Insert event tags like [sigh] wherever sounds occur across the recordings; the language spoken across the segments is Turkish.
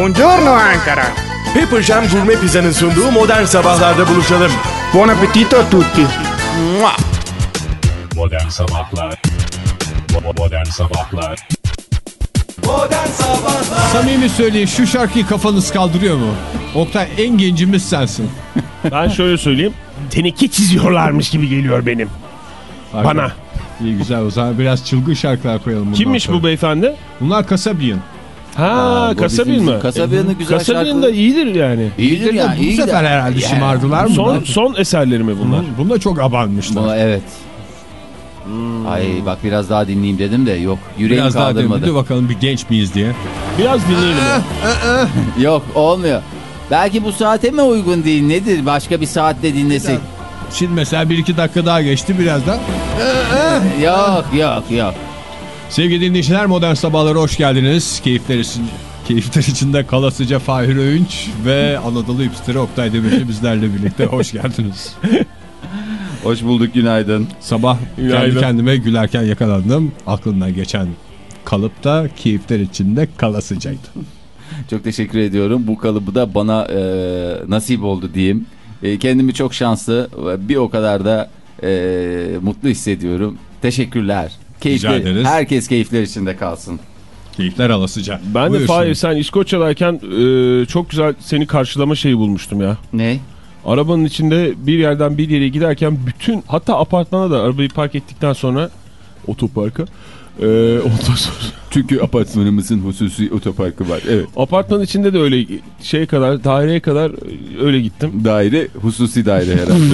Buongiorno Ankara. Pepper Jam Gourmet Pizza'nın sunduğu modern sabahlarda buluşalım. Buon appetito a tutti. Mua! Modern Sabahlar Bo- Modern Sabahlar Samimi söyleyin şu şarkıyı kafanız kaldırıyor mu? Oktay en gencimiz sensin. [laughs] Ben şöyle söyleyeyim. Teneke çiziyorlarmış gibi geliyor benim. Bana. İyi güzel o zaman biraz çılgın şarkılar koyalım. Kimmiş sonra. bu beyefendi? Bunlar Kasabiyen. Ha, bu Kasabil mi? Kasabiyan'ın güzel Kasabil'in şarkıları. de iyidir yani. İyidir ya. Bu iyi sefer herhalde Yani. şımardılar mı? Son son eserleri mi bunlar? Bunda çok abanmışlar. Buna evet. Ay bak biraz daha dinleyeyim dedim de yok. Yüreğim Biraz daha kaldırmadı. demedi bakalım bir genç miyiz diye. Biraz dinleyelim. ya. [laughs] Yok olmuyor. Belki bu saate mi uygun değil nedir? Başka bir saatte dinlesek. Şimdi mesela bir iki dakika daha geçti birazdan. Yok yok yok. Sevgili dinleyiciler modern sabahlara hoş geldiniz. Keyifler için, keyifler içinde kalasıca Fahir Öğünç ve Anadolu Hipsteri Oktay Demirci bizlerle birlikte hoş geldiniz. [laughs] Hoş bulduk günaydın. Sabah kendi Günaydın. kendime gülerken yakalandım. Aklımdan geçen kalıp da keyifler içinde kalasıcaydı. [laughs] Çok teşekkür ediyorum. Bu kalıbı da bana e, nasip oldu diyeyim. E, kendimi çok şanslı ve bir o kadar da e, mutlu hissediyorum. Teşekkürler. Rica Keyifli, ederiz. herkes keyifler içinde kalsın. Keyifler alasıca. Ben de Buyursunlar. Fahir sen İskoçya'dayken e, çok güzel seni karşılama şeyi bulmuştum ya. Ne? Arabanın içinde bir yerden bir yere giderken bütün hatta apartmana da arabayı park ettikten sonra otoparka e, [laughs] ondan sonra Çünkü apartmanımızın hususi otoparkı var. Evet. apartmanın içinde de öyle şeye kadar daireye kadar e, öyle gittim. Daire hususi daire herhalde. [laughs]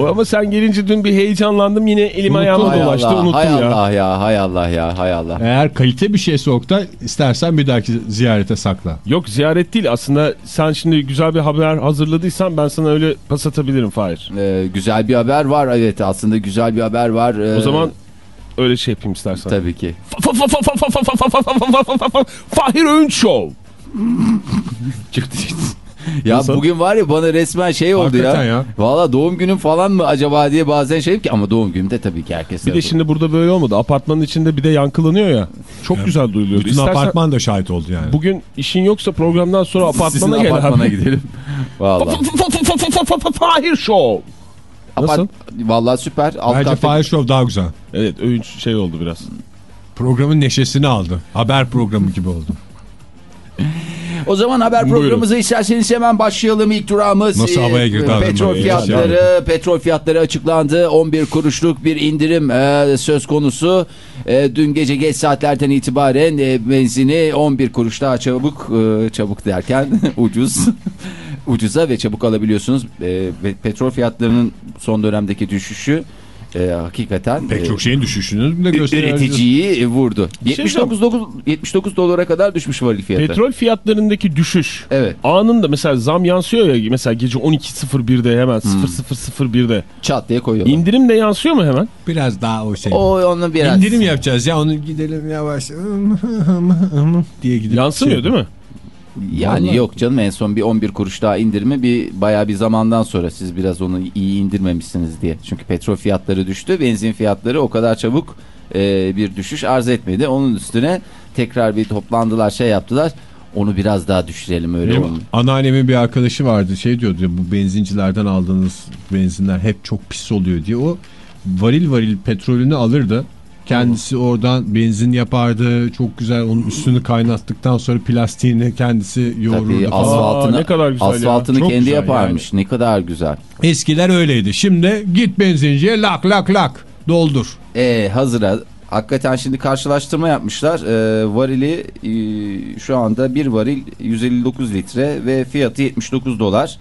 O, ama sen gelince dün bir heyecanlandım yine elim ayağıma hay dolaştı Allah, unuttum hay ya. Allah ya, hay Allah ya, hay Allah. Eğer kalite bir şeyse Oktay istersen bir dahaki ziyarete sakla. Yok ziyaret değil aslında sen şimdi güzel bir haber hazırladıysan ben sana öyle pas atabilirim Fahir. Ee, güzel bir haber var. Evet aslında güzel bir haber var. Ee, O zaman öyle şey yapayım istersen. Tabii ki. Fahir Öğünç Show. [laughs] Ya Nasıl? bugün var ya bana resmen şey oldu Hakikaten ya. ya. Valla doğum günüm falan mı acaba diye bazen şey ki ama doğum günümde tabii ki herkes. Bir de şimdi burada böyle olmadı. Apartmanın içinde bir de yankılanıyor ya. Çok güzel duyuluyordu. Bütün İstersen apartman da şahit oldu yani. bugün işin yoksa programdan sonra Sizin apartmana gel apartmana abi. gidelim. Valla. Fahir Show. Nasıl? Valla süper. Alt Bence Fahir Show daha güzel. Evet Öğünç şey oldu biraz. Programın neşesini aldı. Haber programı gibi oldu. [laughs] O zaman haber programımıza isterseniz hemen başlayalım. İlk durağımız Nasıl e, havaya girdi petrol fiyatları. Petrol fiyatları açıklandı. 11 kuruşluk bir indirim e, söz konusu. E, dün gece geç saatlerden itibaren e, benzini 11 kuruş daha çabuk e, çabuk derken [laughs] ucuz ucuza ve çabuk alabiliyorsunuz. E, petrol fiyatlarının son dönemdeki düşüşü e, hakikaten Pek e, çok şeyin düşüşünü de gösteriyor. üreticiyi e, vurdu. şey 79, 79 dolara kadar düşmüş varil fiyatı. Petrol fiyatlarındaki düşüş. Evet. Anında mesela zam yansıyor ya mesela gece 12.01'de hemen Hmm. 00.01'de. Çat diye koyuyorlar. İndirim de yansıyor mu hemen? Biraz daha o şey. O onu biraz. İndirim yapacağız ya onu gidelim yavaş [laughs] diye gidip. Yansımıyor şey- değil mi? Yani Vallahi- yok canım en son bir 11 kuruş daha indirimi bir bayağı bir zamandan sonra siz biraz onu iyi indirmemişsiniz diye. Çünkü petrol fiyatları düştü benzin fiyatları o kadar çabuk e, bir düşüş arz etmedi. Onun üstüne tekrar bir toplandılar şey yaptılar. Onu biraz daha düşürelim öyle oldu. anneannemin bir arkadaşı vardı şey diyordu bu benzincilerden aldığınız benzinler hep çok pis oluyor diye o varil varil petrolünü alırdı. Kendisi oradan benzin yapardı. Çok güzel onun üstünü kaynattıktan sonra plastiğini kendisi yoğururdu Tabii falan. asfaltını, Aa, ne kadar güzel ya. asfaltını Çok kendi güzel yaparmış. Ne kadar güzel. Eskiler öyleydi. Şimdi git benzinciye lak lak lak doldur. E, hazıra hakikaten şimdi karşılaştırma yapmışlar. E, varili e, şu anda bir varil 159 litre ve fiyatı 79 dolar.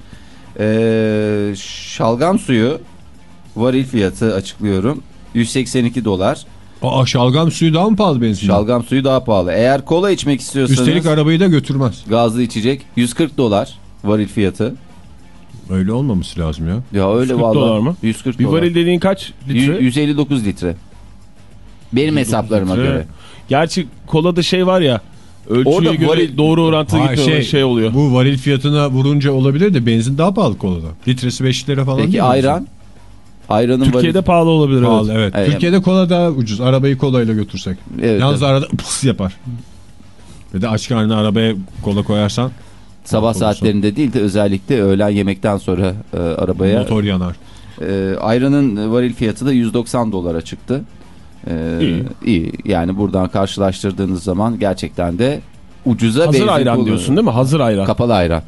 E, şalgam suyu varil fiyatı açıklıyorum. 182 dolar. Aa şalgam suyu daha mı pahalı benzin? Şalgam suyu daha pahalı. Eğer kola içmek istiyorsanız Üstelik arabayı da götürmez. gazlı içecek 140 dolar varil fiyatı. Öyle olmaması lazım ya. Ya öyle 140 vallahi. dolar mı? 140 Bir dolar. varil dediğin kaç litre? Yüz- 159 litre. Benim hesaplarıma litre. göre. Gerçi kolada şey var ya ölçüye Orada göre varil- doğru orantılı gitmiyor şey, oluyor. Bu varil fiyatına vurunca olabilir de benzin daha pahalı kolada. Litresi 5 lira falan Peki ayran? Ayranın Türkiye'de varil... pahalı olabilir Pahalı evet. evet. Türkiye'de kola daha ucuz. Arabayı kolayla götürsek. Evet, Yalnız evet. arada pıs yapar. Ve de aç karnına arabaya kola koyarsan Sabah Olursa. saatlerinde değil de özellikle öğlen yemekten sonra e, arabaya motor yanar. e, ayranın varil fiyatı da 190 dolara çıktı. E, İyi. iyi. Yani buradan karşılaştırdığınız zaman gerçekten de ucuza Hazır benzin ayran kullanıyor. diyorsun değil mi? Hazır ayran. Kapalı ayran.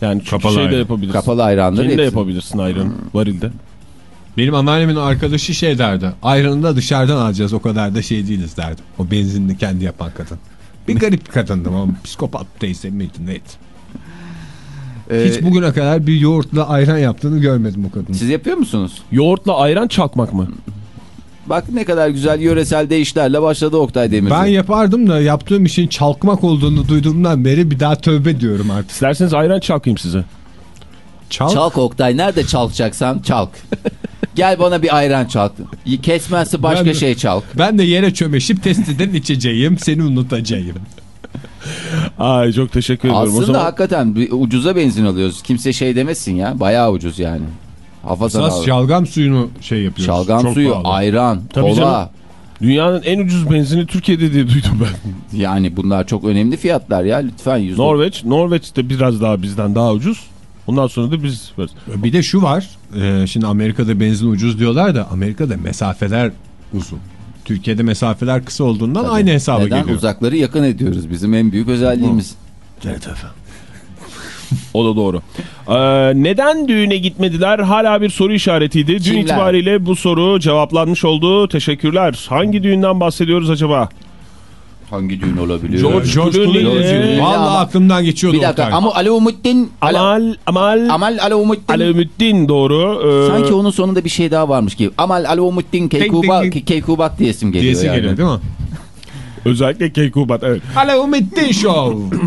yani çünkü Kapalı şey de ayran. yapabilirsin. Kapalı ayranları Kendi de yapabilirsin ayranı varilde. Benim anneannemin arkadaşı şey derdi. Ayranı da dışarıdan alacağız o kadar da şey değiliz derdi. O benzinini kendi yapan kadın. Bir garip bir kadındı ama psikopat teyze miydi neydi? Ee, Hiç bugüne kadar bir yoğurtla ayran yaptığını görmedim o kadının. Siz yapıyor musunuz? Yoğurtla ayran çalkmak mı? Bak ne kadar güzel yöresel deyişlerle başladı Oktay Demirci. Ben yapardım da yaptığım işin çalkmak olduğunu duyduğumdan beri bir daha tövbe diyorum artık. İsterseniz ayran çalkayım size. Çal. Çalk Oktay nerede çalkacaksan çalk. [laughs] Gel bana bir ayran çalk. Kesmezse başka Ben şey çalk. Ben de yere çömeşip testiden içeceğim seni unutacağım. Ay çok teşekkür ederim. Aslında o zaman hakikaten bir ucuza benzin alıyoruz. Kimse şey demesin ya. Bayağı ucuz yani. Hafazan Esas şalgam suyunu şey yapıyoruz. Şalgam Çok suyu, pahalı. ayran, Tabii kola. canım. dünyanın en ucuz benzini Türkiye'de diye duydum ben. Yani bunlar çok önemli fiyatlar ya. Lütfen yüzde. Norveç, Norveç de biraz daha bizden daha ucuz. Ondan sonra da biz varız. Bir de şu var. e, şimdi Amerika'da benzin ucuz diyorlar da Amerika'da mesafeler uzun. Türkiye'de mesafeler kısa olduğundan Tabii. aynı hesaba Neden? geliyor. Uzakları yakın ediyoruz. Bizim en büyük özelliğimiz. Evet efendim. O da doğru. Ee, neden düğüne gitmediler? Hala bir soru işaretiydi. Dün Kimler? itibariyle bu soru cevaplanmış oldu. Teşekkürler. Hangi düğünden bahsediyoruz acaba? Hangi düğün olabiliyor? George George Clooney Ama- aklımdan geçiyordu Bir dakika ama Alaumuddin Amal, Amal, Amal Alaumuddin Alaumuddin doğru. Ee, Sanki onun sonunda bir şey daha varmış gibi. Amal Alaumuddin Keykubat, Keykubat diyesim geliyor Diyesi yani. geliyor değil mi? Özellikle Keykubat evet. Metin Show. [clears throat]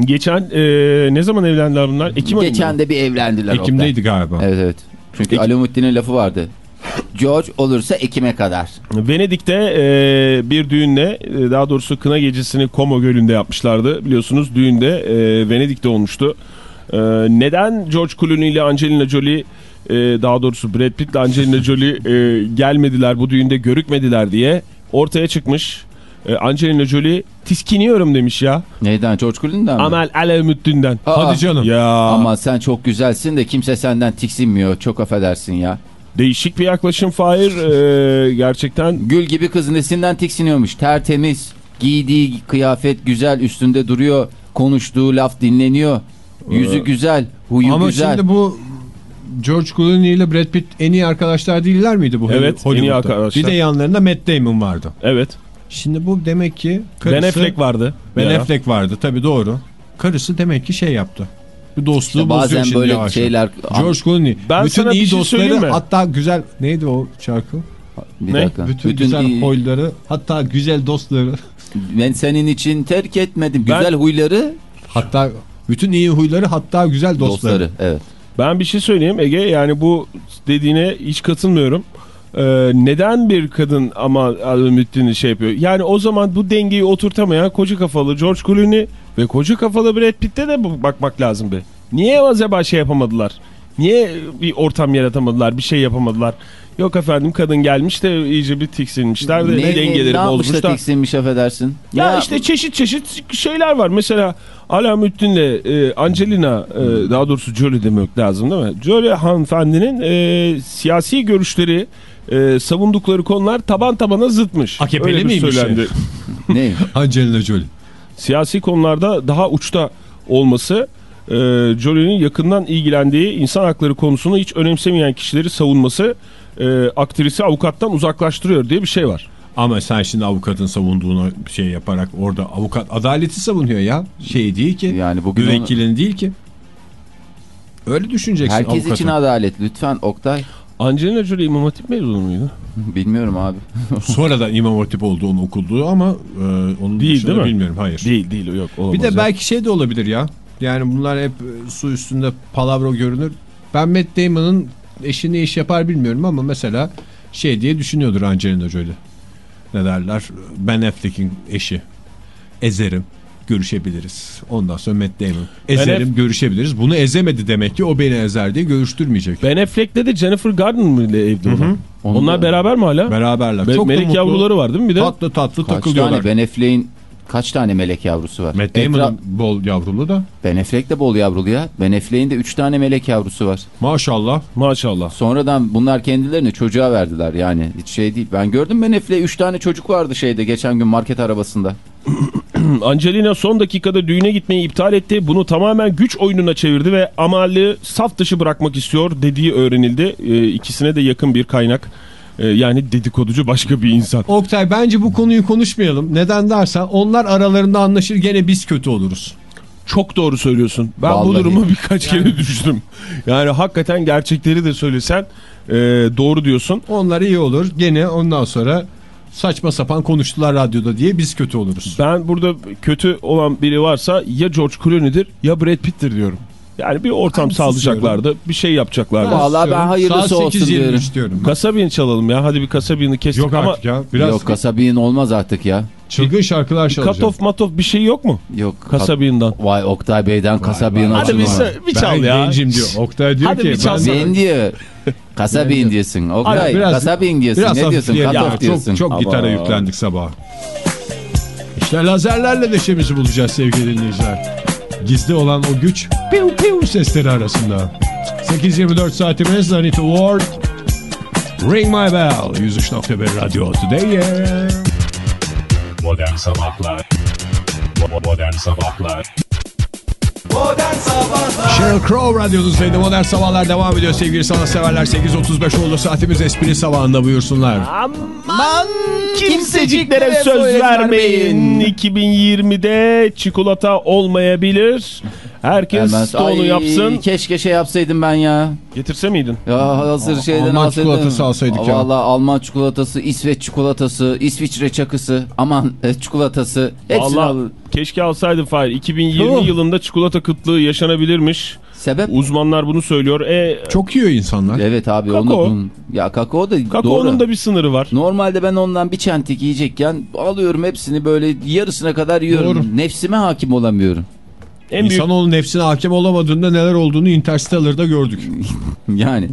Geçen e, ne zaman evlendiler bunlar? Ekim ayında. Geçen de bir evlendiler. Ekim'deydi galiba. Evet evet. Çünkü Ek- Alaumuddin'in lafı vardı. George olursa Ekim'e kadar. Venedik'te e, bir düğünle e, daha doğrusu kına gecesini Como Gölü'nde yapmışlardı. Biliyorsunuz düğünde e, Venedik'te olmuştu. E, neden George Clooney ile Angelina Jolie e, daha doğrusu Brad Pitt ile Angelina Jolie e, gelmediler bu düğünde görükmediler diye ortaya çıkmış. E, Angelina Jolie tiskiniyorum demiş ya. Neyden? George Clooney'den mi? Amel Alemüddin'den. Hadi canım. Ya Ama sen çok güzelsin de kimse senden tiksinmiyor. Çok affedersin ya. Değişik bir yaklaşım Fahir. E, gerçekten Gül gibi kız nesinden tiksiniyormuş. Tertemiz. Giydiği kıyafet güzel üstünde duruyor. Konuştuğu laf dinleniyor. Yüzü güzel. Huyu Ama güzel. şimdi bu George Clooney ile Brad Pitt en iyi arkadaşlar değiller miydi bu Evet, en iyi arkadaşlar. Bir de yanlarında Matt Damon vardı. evet. Şimdi bu demek ki Ben karısı... Affleck vardı. Ben. Affleck vardı tabii doğru. Karısı demek ki şey yaptı. Bir dostluğu İşte bozuyor bazen böyle yavaş. şeyler... George Clooney. Ben bütün iyi şey dostları hatta güzel neydi o şarkı? Bir Ne? dakika. Bütün, Bütün, güzel iyi- hoyları hatta güzel dostları ben senin için terk etmedim. Ben- Güzel huyları hatta bütün iyi huyları hatta güzel dostları. dostları. Evet. Ben bir şey söyleyeyim Ege yani bu dediğine hiç katılmıyorum. Ee, neden bir kadın ama Müttin'i şey yapıyor? Yani o zaman bu dengeyi oturtamayan koca kafalı George Clooney ve koca kafalı Brad Pitt'te de bakmak lazım be. Niye acaba şey yapamadılar? Niye bir ortam yaratamadılar, bir şey yapamadılar? Yok efendim kadın gelmiş de iyice bir tiksinmişler de Ne, ne, dengeleri ne yapmış da bozmuşlar. tiksinmiş affedersin. Ya Ne işte çeşit çeşit şeyler var. Mesela Alamuddin'le e, Angelina e, daha doğrusu Jolie demek lazım değil mi? Jolie hanımefendinin e, siyasi görüşleri e, savundukları konular taban tabana zıtmış. AKP'li miymiş söylendi. ne? [laughs] Angelina Jolie. Siyasi konularda daha uçta olması e, Jolie'nin yakından ilgilendiği insan hakları konusunu hiç önemsemeyen kişileri savunması e, aktrisi avukattan uzaklaştırıyor diye bir şey var. Ama sen şimdi avukatın savunduğunu şey yaparak orada avukat adaleti savunuyor ya. Şey değil ki. Yani bugün onu- müvekkilin değil ki. Öyle düşüneceksin Herkes avukatın. için adalet. Lütfen Oktay. Angelina Jolie İmam Hatip mezunu muydu? Bilmiyorum abi. [laughs] Sonradan İmam Hatip olduğunu okuldu ama e, onun Değil, değil mi? bilmiyorum. Hayır. Değil değil yok olamaz. Bir de ya. belki şey de olabilir ya. Yani bunlar hep e, su üstünde palavra görünür. Ben Matt Damon'ın eşi ne iş yapar bilmiyorum ama mesela şey diye düşünüyordur Angelina Jolie. Ne derler? Ben Affleck'in eşi. Ezerim. Görüşebiliriz. Ondan sonra Matt Damon. Ezerim Aff- görüşebiliriz. Bunu ezemedi demek ki o beni ezer diye görüştürmeyecek. Ben Affleck'le de Jennifer Garner mı ile evli olan? Onlar da- beraber mi hala? Beraberler. Be- Çok melek yavruları var değil mi bir de? Tatlı tatlı Kaç takılıyorlar. tane Ben Affleck'in Kaç tane melek yavrusu var? Matt Damon'ın bol yavrulu da. Ben Affleck de bol yavrulu ya. Ben Affleck'in de 3 tane melek yavrusu var. Maşallah. Maşallah. Sonradan bunlar kendilerini çocuğa verdiler yani. Hiç şey değil. Ben gördüm Ben Affleck'e 3 tane çocuk vardı şeyde geçen gün market arabasında. [clears throat] Angelina son dakikada düğüne gitmeyi iptal etti. Bunu tamamen güç oyununa çevirdi ve Amal'i saf dışı bırakmak istiyor dediği öğrenildi. Ee, ikisine de yakın bir kaynak. Ee, yani dedikoducu başka bir insan. Oktay bence bu konuyu konuşmayalım. Neden dersen onlar aralarında anlaşır gene biz kötü oluruz. Çok doğru söylüyorsun. Ben bu Vallahi. duruma birkaç kere düştüm. Yani hakikaten gerçekleri de söylesen e, doğru diyorsun. Onlar iyi olur. Gene ondan sonra saçma sapan konuştular radyoda diye biz kötü oluruz. Ben burada kötü olan biri varsa ya George Clooney'dir ya Brad Pitt'tir diyorum. Yani bir ortam Ben sağlayacaklardı, bir şey yapacaklardı. Vallahi ben hayırlısı Saat olsun 8.23 diyorum. diyorum. Kasabini çalalım ya. Hadi bir kasabini kestik Yok ama artık ya. Biraz Yok kasabin olmaz artık ya. Çılgın şarkılar çalacağım. katof matof bir şey yok mu? Yok. Kasabinden. Vay Oktay Bey'den kasabin vay. Hadi bir, bir Ben çal ya. gencim diyor. Oktay diyor Hadi ki bir çal ben. Ben diyor. Kasabin diyorsun. Oktay Hadi biraz- kasabin diyorsun. biraz ne diyorsun? Katof Ya, diyorsun. Çok, çok gitara yüklendik sabah. İşte lazerlerle neşemizi bulacağız sevgili dinleyiciler. Gizli olan o güç piu piu sesleri arasında. 8.24 saatimiz Anita Ward. Ring My Bell 103.1 Radyo Today. Yeah. Modern Sabahlar Bo- Modern Sabahlar Sheryl Crow radyonuzdaydı. Modern Sabahlar devam ediyor sevgili sanatseverler. 8.35 oldu saatimiz espri sabahında buyursunlar. Aman kimseciklere söz vermeyin. 2020'de çikolata olmayabilir. Herkes Hemen- onu Ay, yapsın. Keşke şey yapsaydım ben ya. Getirse miydin? Ya hazır şeyden Alman alsaydım. çikolatası alsaydık ya. Valla Alman çikolatası, İsveç çikolatası, İsviçre çakısı, aman e, çikolatası. Hepsini keşke alsaydın Fahir. 2020 Oh. yılında çikolata kıtlığı yaşanabilirmiş. Sebep? Uzmanlar bunu söylüyor. E, Çok yiyor insanlar. Evet abi Kakao. onu ya kakao da kakaonun doğru. da bir sınırı var. Normalde ben ondan bir çentik yiyecekken alıyorum hepsini böyle yarısına kadar yiyorum. Doğru. Nefsime hakim olamıyorum. En büyük İnsanoğlu nefsine hakim olamadığında neler olduğunu Interstellar'da gördük. [laughs] Yani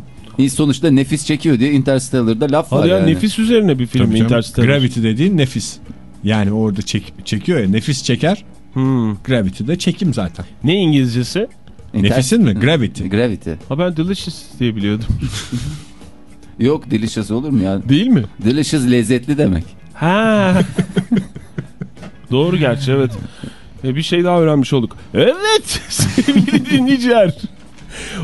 sonuçta nefis çekiyor diye Interstellar'da laf var Hadi ya yani. nefis üzerine bir film Tabii canım. Interstellar. Gravity dediğin nefis. Yani orada çek, çekiyor ya nefis çeker. Hmm. Gravity de çekim zaten. Ne İngilizcesi? Inter- Nefisin mi? Gravity. Gravity. Ha ben Delicious diye biliyordum. [laughs] Yok delicious olur mu ya? Değil mi? Delicious lezzetli demek. Ha. [laughs] Doğru gerçi evet. E, bir şey daha öğrenmiş olduk. Evet [laughs] sevgili dinleyiciler.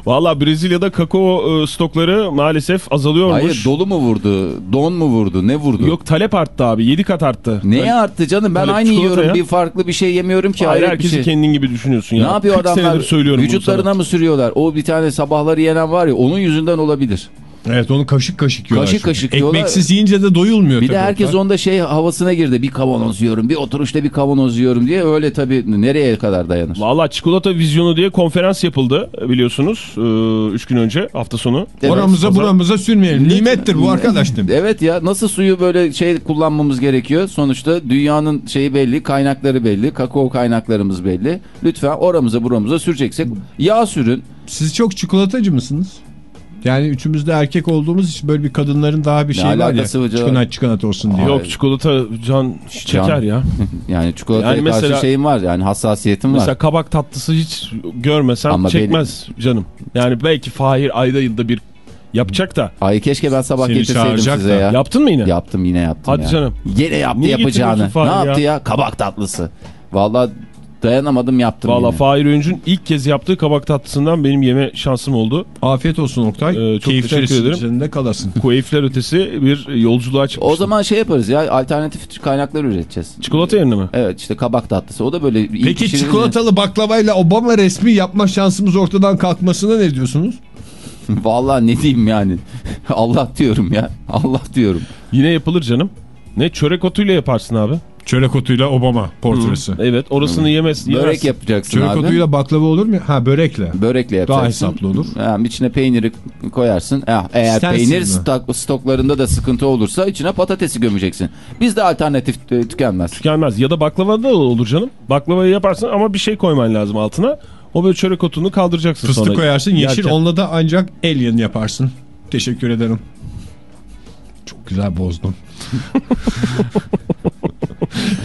Valla Brezilya'da kakao e, stokları maalesef azalıyormuş. Hayır dolu mu vurdu? Don mu vurdu? Ne vurdu? Yok talep arttı abi 7 kat arttı. Neye arttı canım? Ben Talep aynı yiyorum. Bir farklı bir şey yemiyorum ki. Hayır herkesi şey. kendin gibi düşünüyorsun ya. Ne yapıyor 40 adamlar? söylüyorum Vücutlarına mı sürüyorlar? O bir tane sabahları yenen var ya onun yüzünden olabilir. Evet onu kaşık kaşık yiyorlar. Kaşık çünkü. kaşık yiyorlar. Ekmeksiz yiyince de doyulmuyor Bir tabii de herkes onda şey havasına girdi. Bir kavanoz yiyorum, bir oturuşta bir kavanoz yiyorum diye öyle tabii nereye kadar dayanır? Valla çikolata vizyonu diye konferans yapıldı biliyorsunuz 3 gün önce hafta sonu. Evet. Oramıza Pazar- buramıza sürmeyelim. Nimettir bu arkadaş demiş. Evet ya nasıl suyu böyle şey kullanmamız gerekiyor? Sonuçta dünyanın şeyi belli, kaynakları belli, kakao kaynaklarımız belli. Lütfen oramıza buramıza süreceksek yağ sürün. Siz çok çikolatacı mısınız? Yani üçümüz de erkek olduğumuz için böyle bir kadınların daha bir Ne şey var ya. Çikonat çikonat olsun diye. Yok çikolata can çeker ya. [laughs] Yani çikolataya Yani mesela- karşı şeyim var yani hassasiyetim var. Mesela kabak tatlısı hiç görmesem Ama çekmez canım. Yani belki Fahir ayda yılda bir yapacak da. Ay keşke ben sabah Seni getirseydim size da. ya. Yaptın mı yine? Yaptım yine yaptım Hadi ya. canım. Yine yaptı Niye yapacağını. Ne yaptı ya? ya? Kabak tatlısı. Vallahi dayanamadım yaptım Valla. Fahir Öğüncü'nün ilk kez yaptığı kabak tatlısından benim yeme şansım oldu. Afiyet olsun Oktay. Ee, çok Keyifler teşekkür ederim. içinde kalasın. [laughs] Keyifler ötesi bir yolculuğa çıkmıştım. O zaman şey yaparız ya alternatif kaynaklar üreteceğiz. Çikolata yerine mi? Evet işte kabak tatlısı o da böyle iyi Peki pişirilince- çikolatalı baklavayla Obama resmi yapma şansımız ortadan kalkmasına ne diyorsunuz? [laughs] Vallahi ne diyeyim yani. [laughs] Allah diyorum ya. Allah diyorum. Yine yapılır canım. Ne çörek otuyla yaparsın abi. Çörek otuyla Obama portresi. Evet orasını yemez. Börek yemezsin. yapacaksın Çörek abi. otuyla baklava olur mu? Ha börekle. Börekle yapacaksın. Daha hesaplı olur. Yani içine peyniri koyarsın. Eh, eğer Stensiz peynir mi? stok, stoklarında da sıkıntı olursa içine patatesi gömeceksin. Bizde alternatif e, tükenmez. Tükenmez. Ya da baklava da olur canım. Baklavayı yaparsın ama bir şey koyman lazım altına. O böyle çörek otunu kaldıracaksın Fıstık sonra. koyarsın yeşil yerken. onunla da ancak alien yaparsın. Teşekkür ederim. Güzel bozdum. [laughs]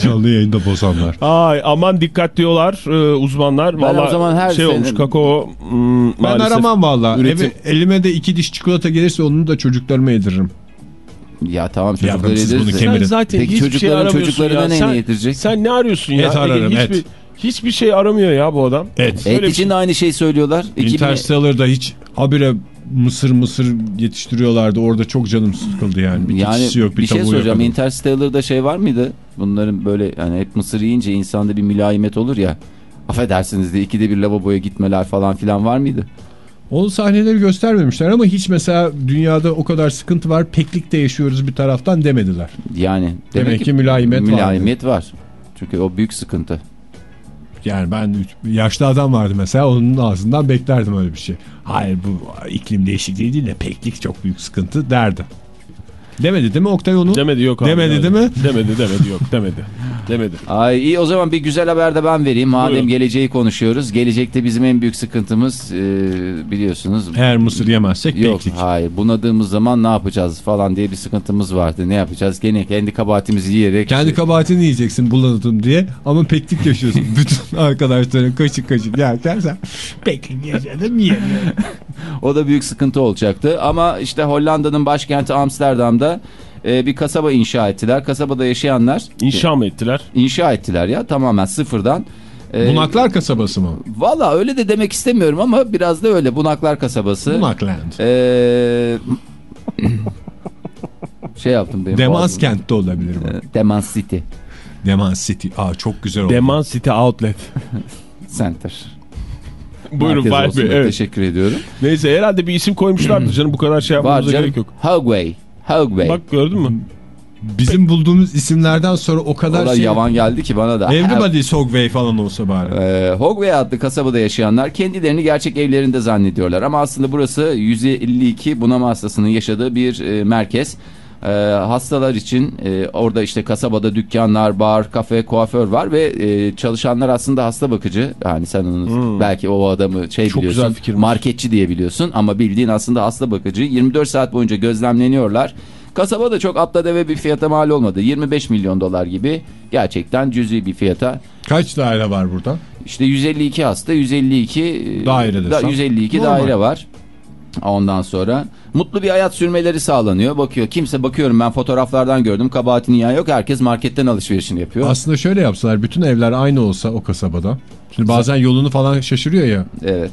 Canlı yayında bozanlar. Ay aman dikkat diyorlar e, uzmanlar. Ben Vallahi o zaman her şey sene- olmuş kakao hmm, Ben maalesef aramam valla. üretim- Eve- elime de iki diş çikolata gelirse onu da çocuklarıma yediririm. Ya tamam çocukları yediririz Sen zaten Peki hiçbir şey çocukların aramıyorsun çocuklarına ya. ne sen, yedirecek? Sen ne arıyorsun ya? Et ararım, Ege? et. Hiçbir, şey aramıyor ya bu adam. Et. Et Öyle bir için şey- de aynı şeyi söylüyorlar. 2000 Interstellar'da hiç habire mısır mısır yetiştiriyorlardı. Orada çok canım sıkıldı yani. Bir yani yok, bir, bir şey soracağım. yok. Interstellar'da şey var mıydı? Bunların böyle yani hep mısır yiyince insanda bir mülayimet olur ya. Affedersiniz de ikide bir lavaboya gitmeler falan filan var mıydı? O sahneleri göstermemişler ama hiç mesela dünyada o kadar sıkıntı var. Peklikte yaşıyoruz bir taraftan demediler. Yani Demek ki mülayimet var. mülayimet var. Çünkü o büyük sıkıntı. Yani ben yaşlı adam vardı mesela onun ağzından beklerdim öyle bir şey. Hayır bu iklim değişikliği değil de peklik çok büyük sıkıntı derdi. Demedi değil mi Oktay onu? Demedi yok abi. Demedi demedi. değil mi? Demedi demedi yok demedi. Demedi. Ay iyi o zaman bir güzel haber de ben vereyim. Madem Buyurun. geleceği konuşuyoruz. Gelecekte bizim en büyük sıkıntımız e, biliyorsunuz. Eğer mısır yemezsek Yok peklik. hayır bunadığımız zaman ne yapacağız falan diye bir sıkıntımız vardı. Ne yapacağız? Gene kendi kabahatimizi yiyerek. Kendi kabahatini yiyeceksin buladım diye ama peklik yaşıyorsun. [laughs] Bütün arkadaşların kaşık kaşık yerken sen peklik yaşadım yiyemiyorum. O da büyük sıkıntı olacaktı. Ama işte Hollanda'nın başkenti Amsterdam'da e, bir kasaba inşa ettiler. Kasabada yaşayanlar İnşa mı ettiler? inşa ettiler ya tamamen sıfırdan. E, Bunaklar kasabası mı? Valla öyle de demek istemiyorum ama biraz da öyle. Bunaklar kasabası. Bunakland. E, [laughs] şey yaptım benim. Demans kentte olabilir bu. E, Demans City Demans City. Aa çok güzel oldu. Deman City Outlet. Center. [laughs] Buyurun olsun Bey. Evet. Teşekkür ediyorum. Neyse herhalde bir isim koymuşlardır canım bu kadar şey yapmamıza gerek yok. Hogway. Hogway. Bak gördün mü? Bizim bulduğumuz isimlerden sonra o kadar da şey... yavan geldi ki bana da. Everybody Sogway falan olsa bari. Ee, Hogway adlı kasabada yaşayanlar kendilerini gerçek evlerinde zannediyorlar. Ama aslında burası 152 bunama hastasının yaşadığı bir e, merkez. Ee, hastalar için e, orada işte kasabada dükkanlar, bar, kafe, kuaför var ve e, çalışanlar aslında hasta bakıcı. Yani sen onu belki o adamı şey Hmm. Çok biliyorsun marketçi diye biliyorsun ama bildiğin aslında hasta bakıcı. 24 saat boyunca gözlemleniyorlar. Kasaba da çok atla deve bir fiyata mal olmadı. 25 milyon dolar gibi gerçekten cüzi bir fiyata. Kaç daire var burada? İşte 152 hasta, 152 e, Daire da, 152 Normal. daire var. Ondan sonra mutlu bir hayat sürmeleri sağlanıyor. Bakıyor kimse bakıyorum ben fotoğraflardan gördüm. Kabahatini ya yok. Herkes marketten alışverişini yapıyor. Aslında şöyle yapsalar bütün evler aynı olsa o kasabada. Şimdi bazen yolunu falan şaşırıyor ya. evet.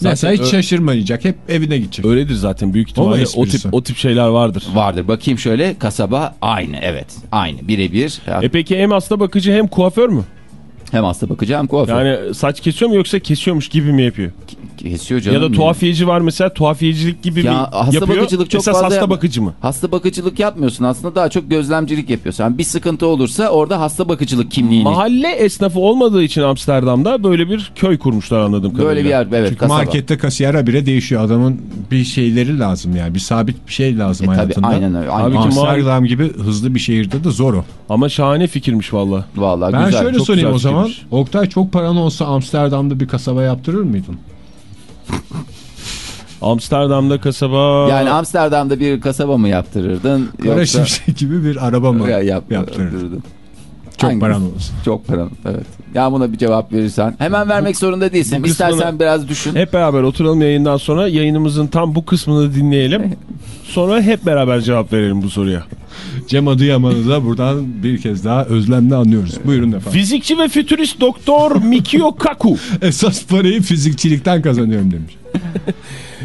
Mesela hiç şaşırmayacak. Hep evine gidecek. Öyledir zaten büyük ihtimalle o tip, o tip şeyler vardır. Vardır. Bakayım şöyle kasaba aynı evet. Aynı birebir. E peki hem hasta bakıcı hem kuaför mü? Hem hasta bakıcı hem kuaför. Yani saç kesiyor mu yoksa kesiyormuş gibi mi yapıyor? Kesiyor canım. ya da tuhafiyeci var mesela tuhafiyecilik gibi Ya mi hasta yapıyor? bakıcılık çok Esas fazla hasta yapma. bakıcı mı? Hasta bakıcılık yapmıyorsun aslında daha çok gözlemcilik yapıyorsun. Yani bir sıkıntı olursa orada hasta bakıcılık kimliğini. Mahalle esnafı olmadığı için Amsterdam'da böyle bir köy kurmuşlar anladığım kadarıyla. Böyle bir yer evet Çünkü kasaba. markette kasiyer habire değişiyor. Adamın bir şeyleri lazım yani. Bir sabit bir şey lazım E, tabii, hayatında. aynen öyle, aynen. Amsterdam gibi hızlı bir şehirde de zor o. Ama şahane fikirmiş valla. Vallahi Ben güzel. şöyle çok sorayım o zaman. fikirmiş. Oktay çok paran olsa Amsterdam'da bir kasaba yaptırır mıydın? Amsterdam'da kasaba... Yani Amsterdam'da bir kasaba mı yaptırırdın? Kara yoksa Şimşek gibi bir araba mı Ya, yap, yaptırırdın? Çok Hangi- paran olsa. Çok paran evet. Ya buna bir cevap verirsen. Hemen vermek zorunda değilsin. bu kısmını- İstersen biraz düşün. Hep beraber oturalım yayından sonra yayınımızın tam bu kısmını dinleyelim. [laughs] Sonra hep beraber cevap verelim bu soruya. Cem Adıyaman'ı da buradan bir kez daha özlemle anlıyoruz. Buyurun efendim. Fizikçi ve fütürist doktor Mikio Kaku. [laughs] Esas parayı fizikçilikten kazanıyorum demiş. [laughs]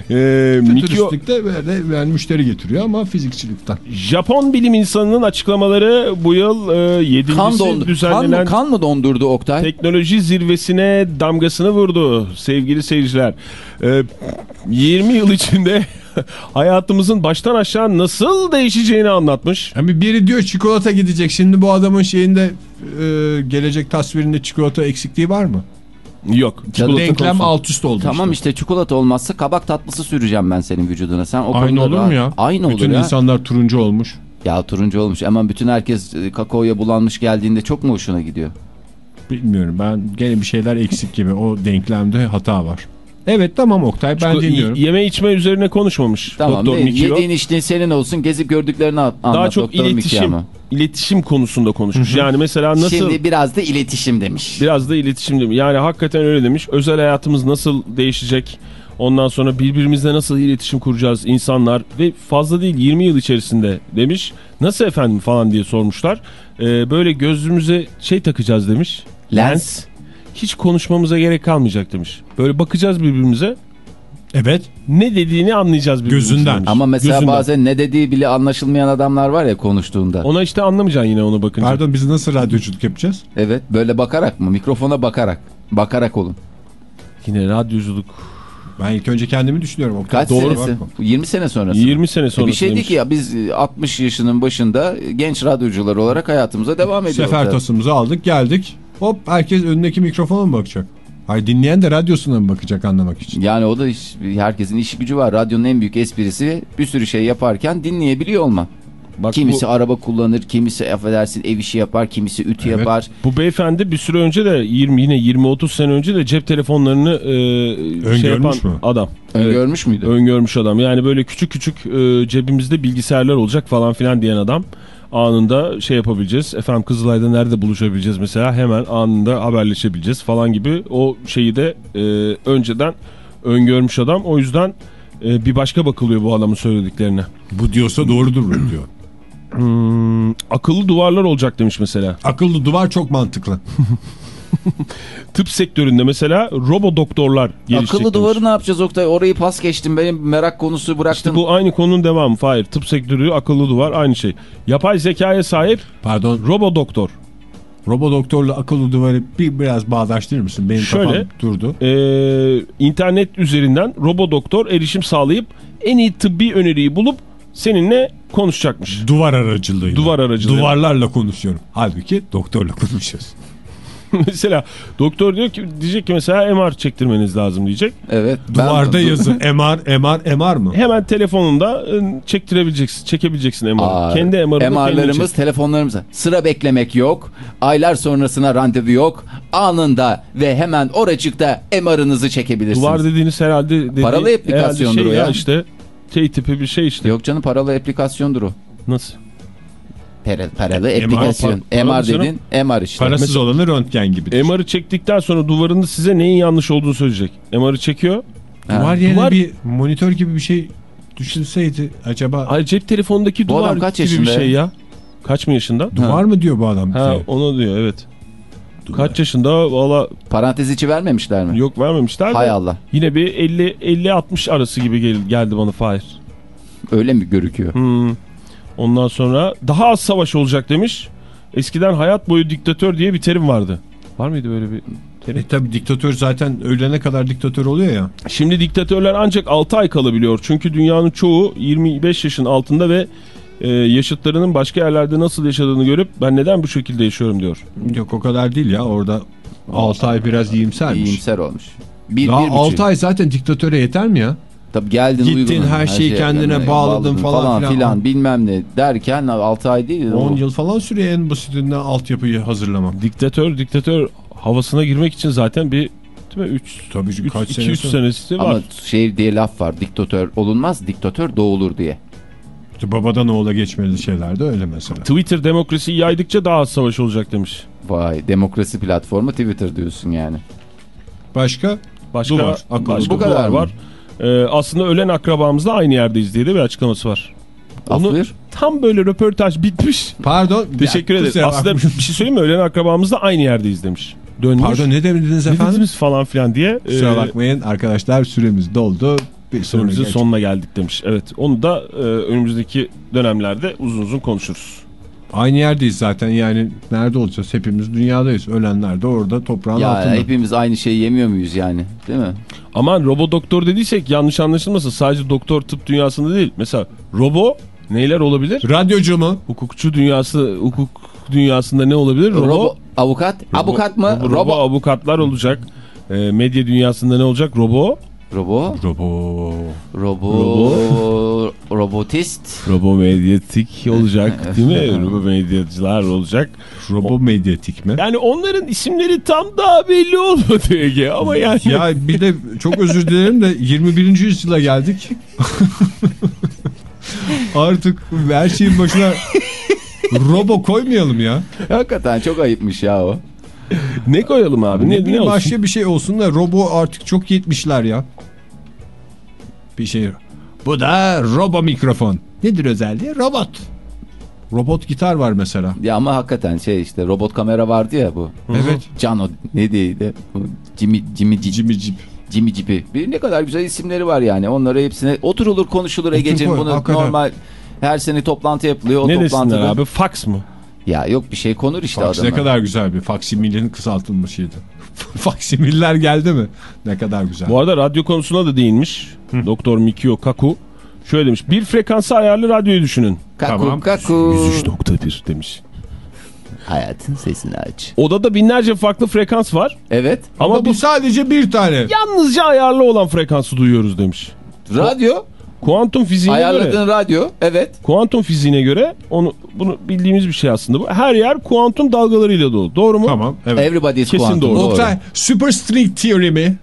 Ee, Mikio, Fütüristlikte böyle yani müşteri getiriyor ama fizikçilikten. Japon bilim insanının açıklamaları bu yıl e, 7. Kan, dondu kan, düzenlenen mı, kan mı dondurdu Oktay? teknoloji zirvesine damgasını vurdu sevgili seyirciler. Ee, 20 yıl içinde [laughs] hayatımızın baştan aşağı nasıl değişeceğini anlatmış. Yani biri diyor çikolata gidecek. Şimdi bu adamın şeyinde e, gelecek tasvirinde çikolata eksikliği var mı? Yok. çikolata Denklem konusu. alt üst oldu. Tamam işte. işte çikolata olmazsa kabak tatlısı süreceğim ben senin vücuduna. Sen o Aynı konuda olur daha- mu ya? Aynı Bütün olur ya. insanlar turuncu olmuş. Ya turuncu olmuş. Aman bütün herkes e, kakaoya bulanmış geldiğinde çok mu hoşuna gidiyor? Bilmiyorum ben gene bir şeyler eksik gibi. O denklemde hata var. Evet tamam Oktay ben Bu dinliyorum. Yeme içme üzerine konuşmamış Tamam Doktor Mikio. yediğin içtiğin senin olsun gezip gördüklerini an- anlat. Daha çok Doktor iletişim iletişim konusunda konuşmuş. Yani mesela nasıl Şimdi biraz da iletişim demiş. biraz da iletişim demiş. Yani hakikaten öyle demiş. Özel hayatımız nasıl değişecek? Ondan sonra birbirimizle nasıl iletişim kuracağız insanlar ve fazla değil 20 yıl içerisinde demiş. Nasıl efendim falan diye sormuşlar. Ee, böyle gözümüze şey takacağız demiş. Lens. Hiç konuşmamıza gerek kalmayacak demiş. Böyle bakacağız birbirimize. Evet. Ne dediğini anlayacağız birbirimize Gözünden. demiş. Ama mesela Gözünden. bazen ne dediği bile anlaşılmayan adamlar var ya konuştuğunda. Ona işte anlamayacaksın yine onu bakınca. Pardon biz nasıl radyoculuk yapacağız? Evet böyle bakarak mı? Mikrofona bakarak. Bakarak olun. Yine radyoculuk. Ben ilk önce kendimi düşünüyorum. Kaç Doğru senesi? bakma. 20 sene sonrası. 20 sene sonra E bir şey değil ki ya biz e, 60 yaşının başında genç radyocular olarak hayatımıza devam ediyoruz. Sefer tasımızı aldık geldik. Hop herkes önündeki mikrofona mı bakacak? Hayır dinleyen de radyosuna mı bakacak anlamak için? Yani o da iş- herkesin işi gücü var. Radyonun en büyük esprisi bir sürü şey yaparken dinleyebiliyor olma. Bak Kimisi bu, araba kullanır, kimisi affedersin ev işi yapar, kimisi ütü Evet. yapar. bu beyefendi bir süre önce de 20 yine 20-30 sene önce de cep telefonlarını e, şey yapan Öngörmüş mü? adam. Evet, Öngörmüş müydü? öngörmüş adam. Yani böyle küçük küçük e, cebimizde bilgisayarlar olacak falan filan diyen adam. Anında şey yapabileceğiz. Efendim Kızılay'da nerede buluşabileceğiz mesela hemen anında haberleşebileceğiz falan gibi. O şeyi de e, önceden öngörmüş adam. O yüzden e, bir başka bakılıyor bu adamın söylediklerine. Bu diyorsa doğrudur bu diyor. Hmm, akıllı duvarlar olacak demiş mesela. Akıllı duvar çok mantıklı. [laughs] [laughs] Tıp sektöründe mesela robo doktorlar gelişecek Akıllı demiş. duvarı ne yapacağız Oktay? Orayı pas geçtim. Benim merak konusu bıraktın. İşte bu aynı konunun devamı. Hayır. Tıp sektörü, akıllı duvar aynı şey. Yapay zekaya sahip Pardon robo doktor. robo doktorla akıllı duvarı bir biraz bağdaştırır mısın? Benim Şöyle. kafam durdu. Ee, internet üzerinden robo doktor erişim sağlayıp en iyi tıbbi öneriyi bulup seninle konuşacakmış. Duvar aracılığıyla. Duvar aracılığıyla. Duvarlarla konuşuyorum. Halbuki doktorla konuşuyoruz. [laughs] mesela doktor diyor ki diyecek ki mesela MR çektirmeniz lazım diyecek. Evet. ben- Duvarda yazı [laughs] MR, MR, MR mı? Hemen telefonunda ıı, çektirebileceksin, çekebileceksin MR'ı. Kendi MR'ını MR'larımız, telefonlarımıza. Sıra beklemek yok. Aylar sonrasına randevu yok. Anında ve hemen oracıkta MR'ınızı çekebilirsiniz. Duvar dediğiniz herhalde dediği, Paralı aplikasyondur herhalde şey o ya. işte T tipi bir şey işte. Yok canım paralı aplikasyondur o. Nasıl? Paralı, paralı MR, aplikasyon. MR canım. dedin MR işte. Parasız olanı röntgen gibi. MR'ı çektikten sonra duvarında size neyin yanlış olduğunu söyleyecek. MR'ı çekiyor. Ha. Duvar yerine Duvar- bir monitör gibi bir şey düşünseydi acaba Ay cep telefonundaki Bu duvar kaç gibi bir şey ya? Kaç mı yaşında? duvar mı diyor bu adam? Ha onu diyor evet. Kaç yaşında valla Parantez içi vermemişler mi? yok vermemişler. Hay Allah. Yine bir 50 50 60 arası gibi gel- geldi bana Fahir. Öyle mi görüküyor? Hmm. Ondan sonra daha az savaş olacak demiş. Eskiden hayat boyu diktatör diye bir terim vardı. Var mıydı böyle bir terim? E tabi diktatör zaten ölene kadar diktatör oluyor ya. Şimdi diktatörler ancak 6 ay kalabiliyor. Çünkü dünyanın çoğu 25 yaşın altında ve e, yaşıtlarının başka yerlerde nasıl yaşadığını görüp ben neden bu şekilde yaşıyorum diyor. Yok o kadar değil ya orada 6 ay biraz iyimsermiş. İyimser olmuş. Bir, Daha bir buçuk. 6 ay zaten diktatöre yeter mi ya? Tabii geldin Gittin, uygun. her şeyi kendine kendine bağladın falan filan. filan bilmem ne derken 6 ay değil. 10 o- yıl falan sürüyor en basitinden altyapıyı hazırlamam. Diktatör diktatör havasına girmek için zaten bir değil mi 3 Tabii ki kaç sene 2-3 sonra. senesi var. Ama şey diye laf var diktatör olunmaz diktatör doğulur diye. İşte babadan oğula geçmeli şeyler de öyle mesela. Twitter demokrasiyi yaydıkça daha az savaş olacak demiş. Vay demokrasi platformu Twitter diyorsun yani. Başka? Başka, Duvar, akıllı başka Bu kadar duvar mı? Ee, aslında ölen akrabamızla aynı yerdeyiz diye de bir açıklaması var. Onu Aflir. tam böyle röportaj bitmiş. Pardon. [laughs] Teşekkür Ya, kusura Aslında bakmayın. bir şey söyleyeyim mi? Ölen akrabamızla aynı yerdeyiz demiş. Dönmüş. Pardon ne demediniz ne efendim? dediniz falan filan diye. Kusura e, bakmayın arkadaşlar süremiz doldu. Bir Süremizin sonuna geldik demiş. Evet onu da e, önümüzdeki dönemlerde uzun uzun konuşuruz. Aynı yerdeyiz zaten yani nerede olacağız? Hepimiz dünyadayız. Ölenler de orada toprağın Ya altında. hepimiz aynı şeyi yemiyor muyuz yani değil mi? Aman robo doktor dediysek yanlış anlaşılmasın. Sadece doktor tıp dünyasında değil. Mesela robo neyler olabilir? Radyocu mu? Hukukçu dünyası, hukuk dünyasında ne olabilir? Robo, Robo, avukat, avukat mı? robo, Robo. avukatlar olacak. E, medya dünyasında ne olacak? Robo. Robo. Robo. Robo. Robotist. Robo medyatik [laughs] olacak değil mi? Robo medyacılar olacak. Robo medyatik mi? Yani onların isimleri tam daha belli olmadı Ege ama yani. Ya bir de çok özür dilerim de 21. yüzyıla geldik. [laughs] Artık her şeyin başına robo koymayalım ya. Hakikaten çok ayıpmış ya o. ne koyalım abi? Ne, Ne, ne başka bir şey olsun da robo artık çok yetmişler ya. Bir şey. Bu da robo mikrofon. Nedir özelliği? Robot. Robot gitar var mesela. Ya ama hakikaten şey işte robot kamera vardı ya bu. Evet. Cano ne diyeydi? Jimmy, Jimmy, Jimmy, Jimmy Jeep. Jimmy Jeep'i. Bir ne kadar güzel isimleri var yani. Onları hepsine oturulur konuşulur Ege'ciğim. koy, Bunu hakikaten. normal her sene toplantı yapılıyor. O Ne toplantıda. abi? Fax mı? Ya yok bir şey konur işte Fax adama. ne kadar güzel bir faksimilinin kısaltılmışıydı. [laughs] Faksimiller geldi mi? Ne kadar güzel. Bu arada radyo konusuna da değinmiş. Doktor Mikio Kaku. Şöyle demiş. Bir frekansı ayarlı radyoyu düşünün. Kaku Tamam. kaku. 103.1 demiş. Hayatın sesini aç. Odada binlerce farklı frekans var. Evet. Ama, Ama bu bu sadece bir tane. yalnızca ayarlı olan frekansı duyuyoruz demiş. Radyo. Kuantum fiziğine göre, Ayarladığın radyo. Evet. kuantum fiziğine göre onu bunu bildiğimiz bir şey aslında bu. Her yer kuantum dalgalarıyla dolu. Doğru mu? Tamam. Evet. Everybody's Kesin quantum. doğru. Oktay, super string theory mi?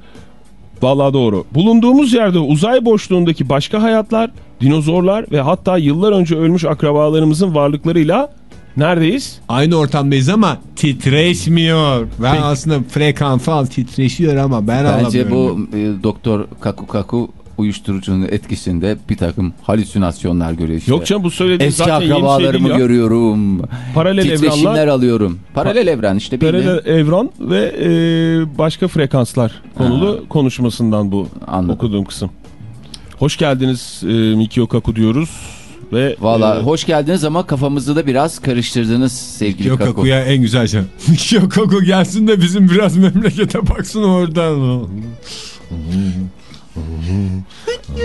Vallahi doğru. Bulunduğumuz yerde uzay boşluğundaki başka hayatlar, dinozorlar ve hatta yıllar önce ölmüş akrabalarımızın varlıklarıyla neredeyiz? Aynı ortamdayız ama titreşmiyor. Ben aslında frekans falan titreşiyor ama ben Bence alamıyorum. bu e, doktor kaku kaku uyuşturucunun etkisinde bir takım halüsinasyonlar görüyor işte. Yok canım bu söylediğin Eski zaten şey akrabalarımı değil ya. görüyorum. Paralel Titreşimler evrenler, alıyorum. Paralel evren işte bildiğin. paralel evren ve e, başka frekanslar konulu konuşmasından bu Anladım. okuduğum kısım. Hoş geldiniz e, Mikio Kaku diyoruz. Ve Valla e, hoş geldiniz ama kafamızı da biraz karıştırdınız sevgili Yok Kaku. Kaku'ya en güzel şey. [laughs] Yok Kaku gelsin de bizim biraz memlekete baksın oradan.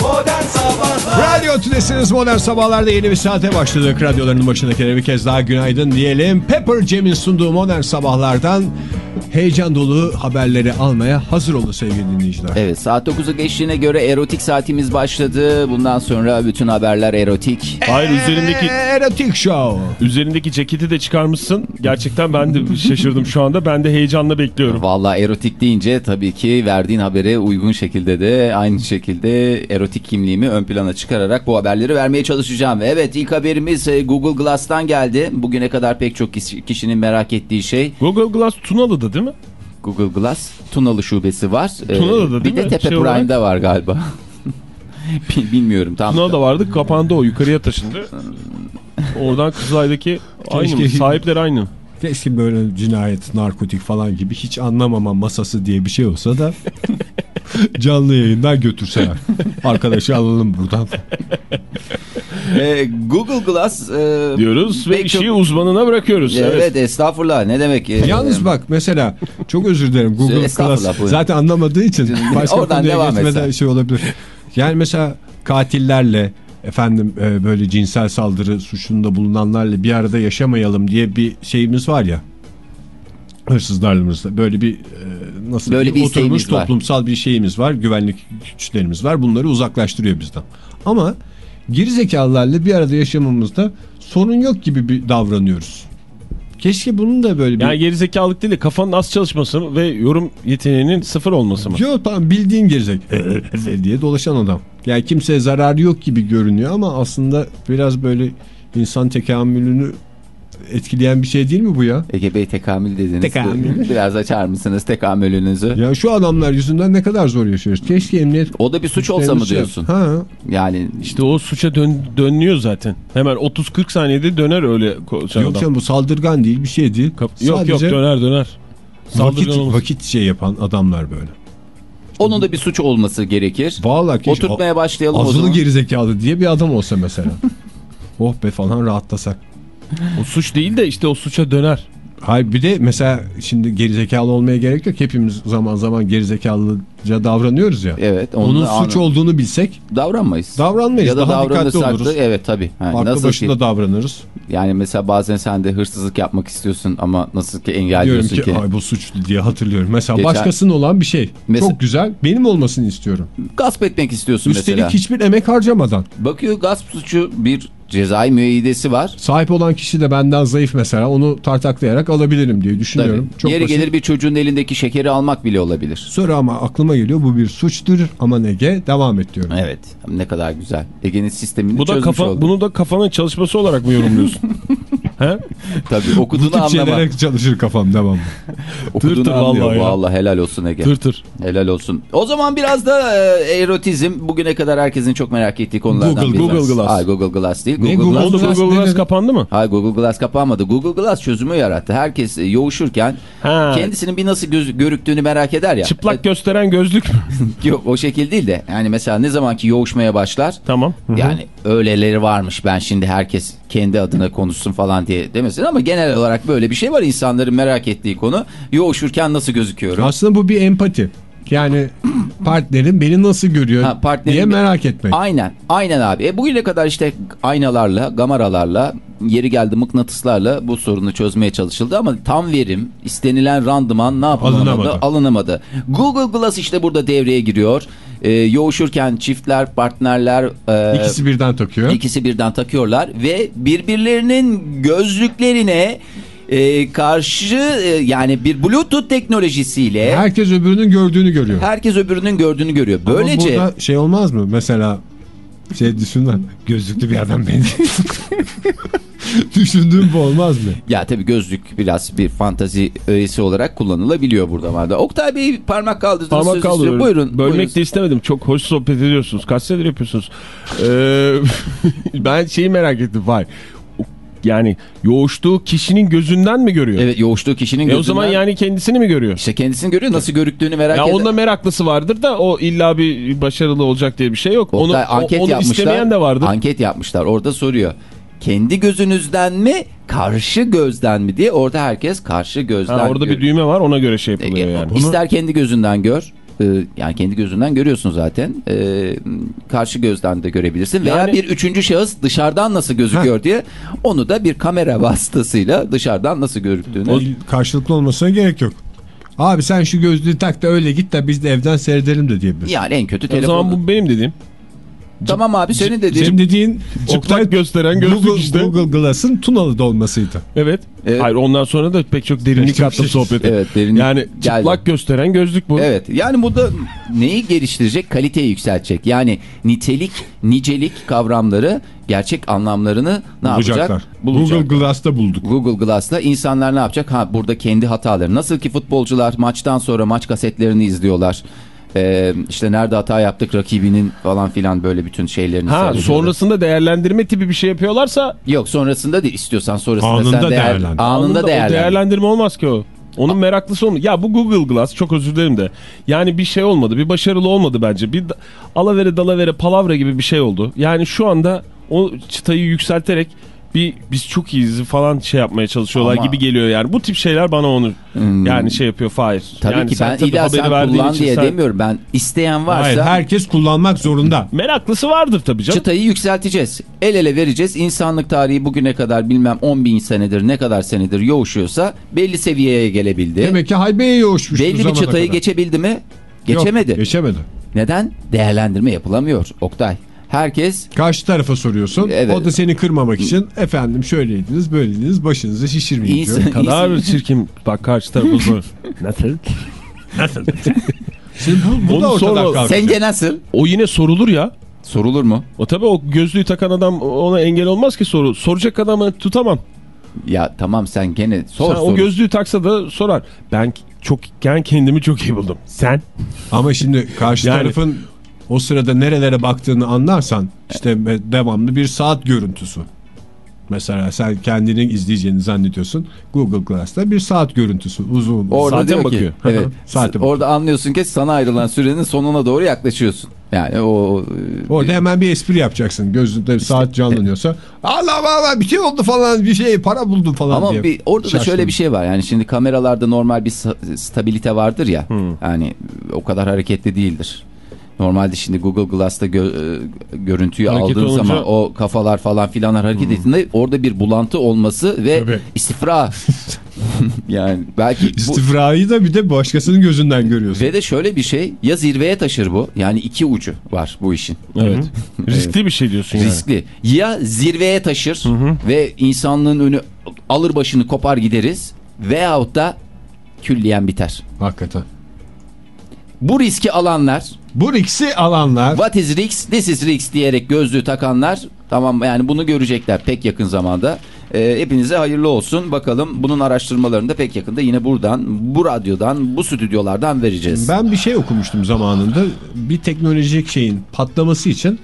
Modern Sabahlar Radyo Tülesi'niz Modern Sabahlar'da yeni bir saate başladık. Radyolarının başındakilere bir kez daha günaydın diyelim. Pepper Jam'in sunduğu Modern Sabahlar'dan heyecan dolu haberleri almaya hazır olun sevgili dinleyiciler. Evet saat 9'u geçtiğine göre erotik saatimiz başladı. Bundan sonra bütün haberler erotik. hayır üzerindeki Erotik Show. üzerindeki ceketi de çıkarmışsın. Gerçekten ben de şaşırdım şu anda. Ben de heyecanla bekliyorum. Valla erotik deyince tabii ki verdiğin habere uygun şekilde de aynı şekilde erotik kimliğimi ön plana çıkararak bu haberleri vermeye çalışacağım. Evet ilk haberimiz e, Google Glass'tan geldi. Bugüne kadar pek çok kişi- kişinin merak ettiği şey Google Glass Tunalı'da değil mi? Google Glass Tunalı şubesi var. Ee, Tunalı'da değil bir de mi? Tepe Şey olarak- Prime'da var galiba. [laughs] Bil- Bilmiyorum tam. Tunalı'da vardı kapandı o yukarıya taşındı. Oradan Kızılay'daki aynı mı? Keşke- Sahipler aynı. Keşke böyle cinayet, narkotik falan gibi hiç anlamama masası diye bir şey olsa da [laughs] [laughs] canlı yayından götürseler. Arkadaşı alalım buradan. Ee, Google Glass e, Diyoruz ve işi çok- uzmanına bırakıyoruz. Evet, Evet. estağfurullah ne demek. Ee, Yalnız bak mesela çok özür dilerim Google Glass buyurun. zaten anlamadığı için başka Oradan devam geçmeden şey olabilir. Yani mesela katillerle efendim e, böyle cinsel saldırı suçunda bulunanlarla bir arada yaşamayalım diye bir şeyimiz var ya. Hırsızlarımızda böyle bir e, nasıl Böyle bir oturmuş var. toplumsal bir şeyimiz var. Güvenlik güçlerimiz var. Bunları uzaklaştırıyor bizden. Ama gerizekalılarla bir arada yaşamamızda sorun yok gibi bir davranıyoruz. Keşke bunun da böyle bir... Yani gerizekalılık değil de kafanın az çalışması mı ve yorum yeteneğinin sıfır olması mı? Yok tamam bildiğin gerizek [laughs] diye dolaşan adam. Yani kimseye zararı yok gibi görünüyor ama aslında biraz böyle insan tekamülünü etkileyen bir şey değil mi bu ya? Ege Bey tekamül dediniz. Tekamül. [laughs] Biraz açar mısınız tekamülünüzü? Ya şu adamlar yüzünden ne kadar zor yaşıyoruz. Keşke emniyet... O da bir suç olsa mı diyorsun? Ha. Yani İşte o suça dön, dönüyor zaten. Hemen 30-40 saniyede döner öyle Yok adam. canım bu saldırgan değil bir şey değil. Kap- yok yok Sadece döner döner. Saldırgan vakit, vakit şey yapan adamlar böyle. onun da bir suç olması gerekir. Vallahi keşke Oturtmaya başlayalım o azılı zaman. gerizekalı diye bir adam olsa mesela. [laughs] oh be falan rahatlasak. O suç değil de işte o suça döner. Hayır bir de mesela şimdi gerizekalı olmaya gerek yok. Hepimiz zaman zaman gerizekalı davranıyoruz ya. Evet. onu Onun suç anla- olduğunu bilsek davranmayız. davranmayız. Ya da Daha dikkatli oluruz. da evet tabii. Yani Aklı nasıl başında ki, davranırız. yani mesela bazen sen de hırsızlık yapmak istiyorsun ama nasıl ki Diyorum engelliyorsun ki, ki. ay bu suçlu diye hatırlıyorum. Mesela Geçen- başkasının olan bir şey. Mesela- Çok güzel. Benim olmasını istiyorum. Gasp etmek istiyorsun Üstelik mesela. hiçbir emek harcamadan. Bakıyor gasp suçu bir cezai müeyyidesi var. Sahip olan kişi de benden zayıf mesela. Onu tartaklayarak alabilirim diye Tabii. düşünüyorum. Çok Yeri basit. gelir bir çocuğun elindeki şekeri almak bile olabilir. Sonra ama aklıma geliyor bu bir suçtur ama Ege devam et diyorum. Evet. Ne kadar güzel. Ege'nin sistemini Bu da çözmüş kafa, oldu. bunu da kafanın çalışması olarak mı yorumluyorsun? [laughs] Tabii Bu okuduğunu tip anlama. çalışır kafam devam. Okuduğunu Tır tır anlıyor. vallahi helal olsun Ege. Tır tır. Helal olsun. O zaman biraz da e, erotizm bugüne kadar herkesin çok merak ettiği konulardan Google, biri. Google Glass. Hayır Google Glass değil. Ne Google, Google Glass. Google Glass kapandı mı? Hayır Google Glass kapanmadı. Google Glass çözümü yarattı. Herkes e, yoğuşurken Ha. kendisinin bir nasıl göz, görüktüğünü merak eder ya. Çıplak gösteren gözlük mü? E, [laughs] Yok o şekil değil de. Yani mesela ne zamanki yoğuşmaya başlar. tamam. Hı hı. Yani öyleleri varmış ben şimdi herkes kendi adına konuşsun falan diye demesin ama genel olarak böyle bir şey var insanların merak ettiği konu. Yoğuşurken nasıl gözüküyorum? Aslında bu bir empati. Yani [clears throat] partnerim beni nasıl görüyor Ha, diye merak etmek. Aynen. Aynen abi. E, bugüne kadar işte aynalarla, gamaralarla, yeri geldi mıknatıslarla bu sorunu çözmeye çalışıldı ama tam verim, istenilen randıman ne yapılamadı? Alınamadı. Alınamadı. Google Glass işte burada devreye giriyor. E, yoğuşurken çiftler, partnerler e, İkisi birden takıyor. ikisi birden takıyorlar ve birbirlerinin gözlüklerine e, karşı e, yani bir bluetooth teknolojisiyle Herkes öbürünün gördüğünü görüyor. herkes öbürünün gördüğünü görüyor. Ama Böylece burada şey olmaz mı? Mesela şey düşünmen gözlüklü bir adam beni. [laughs] Düşündüğüm bu olmaz mı? Ya tabii gözlük biraz bir fantazi öğesi olarak kullanılabiliyor burada vardı. Oktay Bey parmak kaldırdınız. Parmak kaldırıyorum. Buyurun. Bölmek buyurun. de istemedim. Çok hoş sohbet ediyorsunuz. Kaç senedir yapıyorsunuz? Ee, [laughs] ben şeyi merak ettim. Vay. Yani yoğuştuğu kişinin gözünden mi görüyor? Evet yoğuştuğu kişinin E gözünden. o zaman yani kendisini mi görüyor? İşte kendisini görüyor nasıl görüktüğünü merak Ya ediyor. onda meraklısı vardır da o illa bir başarılı olacak diye bir şey yok. Onu, Oktay, o- anket onu yapmışlar. istemeyen de vardır. Anket yapmışlar. Orada soruyor. Kendi gözünüzden mi karşı gözden mi diye orada herkes karşı gözden Ha, orada bir görüyor. düğme var ona göre şey yapılıyor e, yani. İster kendi gözünden gör. E, Yani kendi gözünden görüyorsun zaten. E, karşı gözden de görebilirsin. Veya Yani- bir üçüncü şahıs dışarıdan nasıl gözüküyor diye onu da bir kamera [laughs] vasıtasıyla dışarıdan nasıl görüktüğünü. O karşılıklı olmasına gerek yok. Abi sen şu gözlüğü tak da öyle git de biz de evden seyredelim de diyebilir. Yani en kötü O telefon. zaman bu benim dediğim. Tamam abi senin dediğin. Senin dediğin Çıplak gösteren gözlük Google, işte. Google Glass'ın Tunalı dolmasıydı. Evet. Evet. Hayır ondan sonra da pek çok derinlik çok kattım şey. sohbete. Evet, derinlik Yani geldi. çıplak gösteren gözlük bu. Evet yani bu da neyi geliştirecek? Kaliteyi yükseltecek. Yani nitelik, nicelik kavramları gerçek anlamlarını ne Bulacaklar. yapacak? Bulacak. Google Glass'ta bulduk. Google Glass'la insanlar ne yapacak? Ha burada kendi hataları. Nasıl ki futbolcular maçtan sonra maç kasetlerini izliyorlar. Ee, işte nerede hata yaptık rakibinin falan filan böyle bütün şeylerini Ha sonrasında değerlendirme tipi bir şey yapıyorlarsa Yok sonrasında değil istiyorsan sonrasında Anında sen değer, değerlendir. anında, anında değerlendir. değerlendirme olmaz ki o. Onun meraklısı olmuyor. Ya bu Google Glass çok özür dilerim de. Yani bir şey olmadı. Bir başarılı olmadı bence. Bir da- alavere dalavere palavra gibi bir şey oldu. Yani şu anda o çıtayı yükselterek bir biz çok iyiyiz falan şey yapmaya çalışıyorlar Ama- gibi geliyor yani. Bu tip şeyler bana onu Hmm. yani şey yapıyor Fahir. Tabii yani ki ben tabii illa sen kullan diye sen- demiyorum. Ben isteyen varsa Hayır herkes kullanmak zorunda. Meraklısı vardır tabii canım. çıtayı yükselteceğiz. El ele vereceğiz. İnsanlık tarihi bugüne kadar bilmem 10 bin senedir ne kadar senedir yoğuşuyorsa belli seviyeye gelebildi. Demek ki haybeye yoğuşmuş belli bir çıtayı kadar. geçebildi mi? Yok, Geçemedi. geçemedi. Neden? Değerlendirme yapılamıyor Oktay. Herkes Karşı tarafa soruyorsun. Evet. O da seni kırmamak için efendim şöyleydiniz böyleydiniz başınızı şişirmeyin diyor. İnsan- kadar çirkin. Bak karşı tarafı zor. [laughs] Nasıl? Şimdi bu, bu da ortadan sonra- kalkacak. sence nasıl? O yine sorulur ya. Sorulur mu? O tabii o gözlüğü takan adam ona engel olmaz ki soru. Soracak adamı tutamam. Ya tamam sen gene sor Sen sor. o gözlüğü taksa da sorar. Ben çok ben kendimi çok iyi buldum. Sen? Ama şimdi karşı Yani- tarafın o sırada nerelere baktığını anlarsan işte devamlı bir saat görüntüsü. Mesela sen kendini izleyeceğini zannediyorsun. Google Glass'ta bir saat görüntüsü uzun. Orada diyor bakıyor. ki [laughs] evet, [laughs] Saate bakıyor. orada anlıyorsun ki sana ayrılan sürenin sonuna doğru yaklaşıyorsun. Yani o Orada hemen bir espri yapacaksın. Gözünde saat canlanıyorsa Allah Allah bir şey oldu falan bir şey para buldum falan Ama diye. bir, orada da şöyle bir şey var. Yani şimdi kameralarda normal bir stabilite vardır ya. Yani o kadar hareketli değildir. Normalde şimdi Google Glass'ta gö- e, görüntüyü Hareket aldığın olunca- zaman o kafalar falan filanlar hareket ettiğinde orada bir bulantı olması ve Tabii. istifra. [laughs] yani belki bu, İstifrayı da bir de başkasının gözünden görüyorsun. ve de şöyle bir şey ya zirveye taşır bu. Yani iki ucu var bu işin. Evet. Riskli bir şey diyorsun yani. Riskli. Ya zirveye taşır ve insanlığın önü alır başını kopar gideriz veyahut da külliyen biter. Hakikaten. Bu riski alanlar Bu Rix'i alanlar what is risk this is risk diyerek gözlüğü takanlar tamam yani bunu görecekler pek yakın zamanda. Ee, hepinize hayırlı olsun. Bakalım bunun araştırmalarını da pek yakında yine buradan, bu radyodan, bu stüdyolardan vereceğiz. Ben bir şey okumuştum zamanında. Bir teknolojik şeyin patlaması için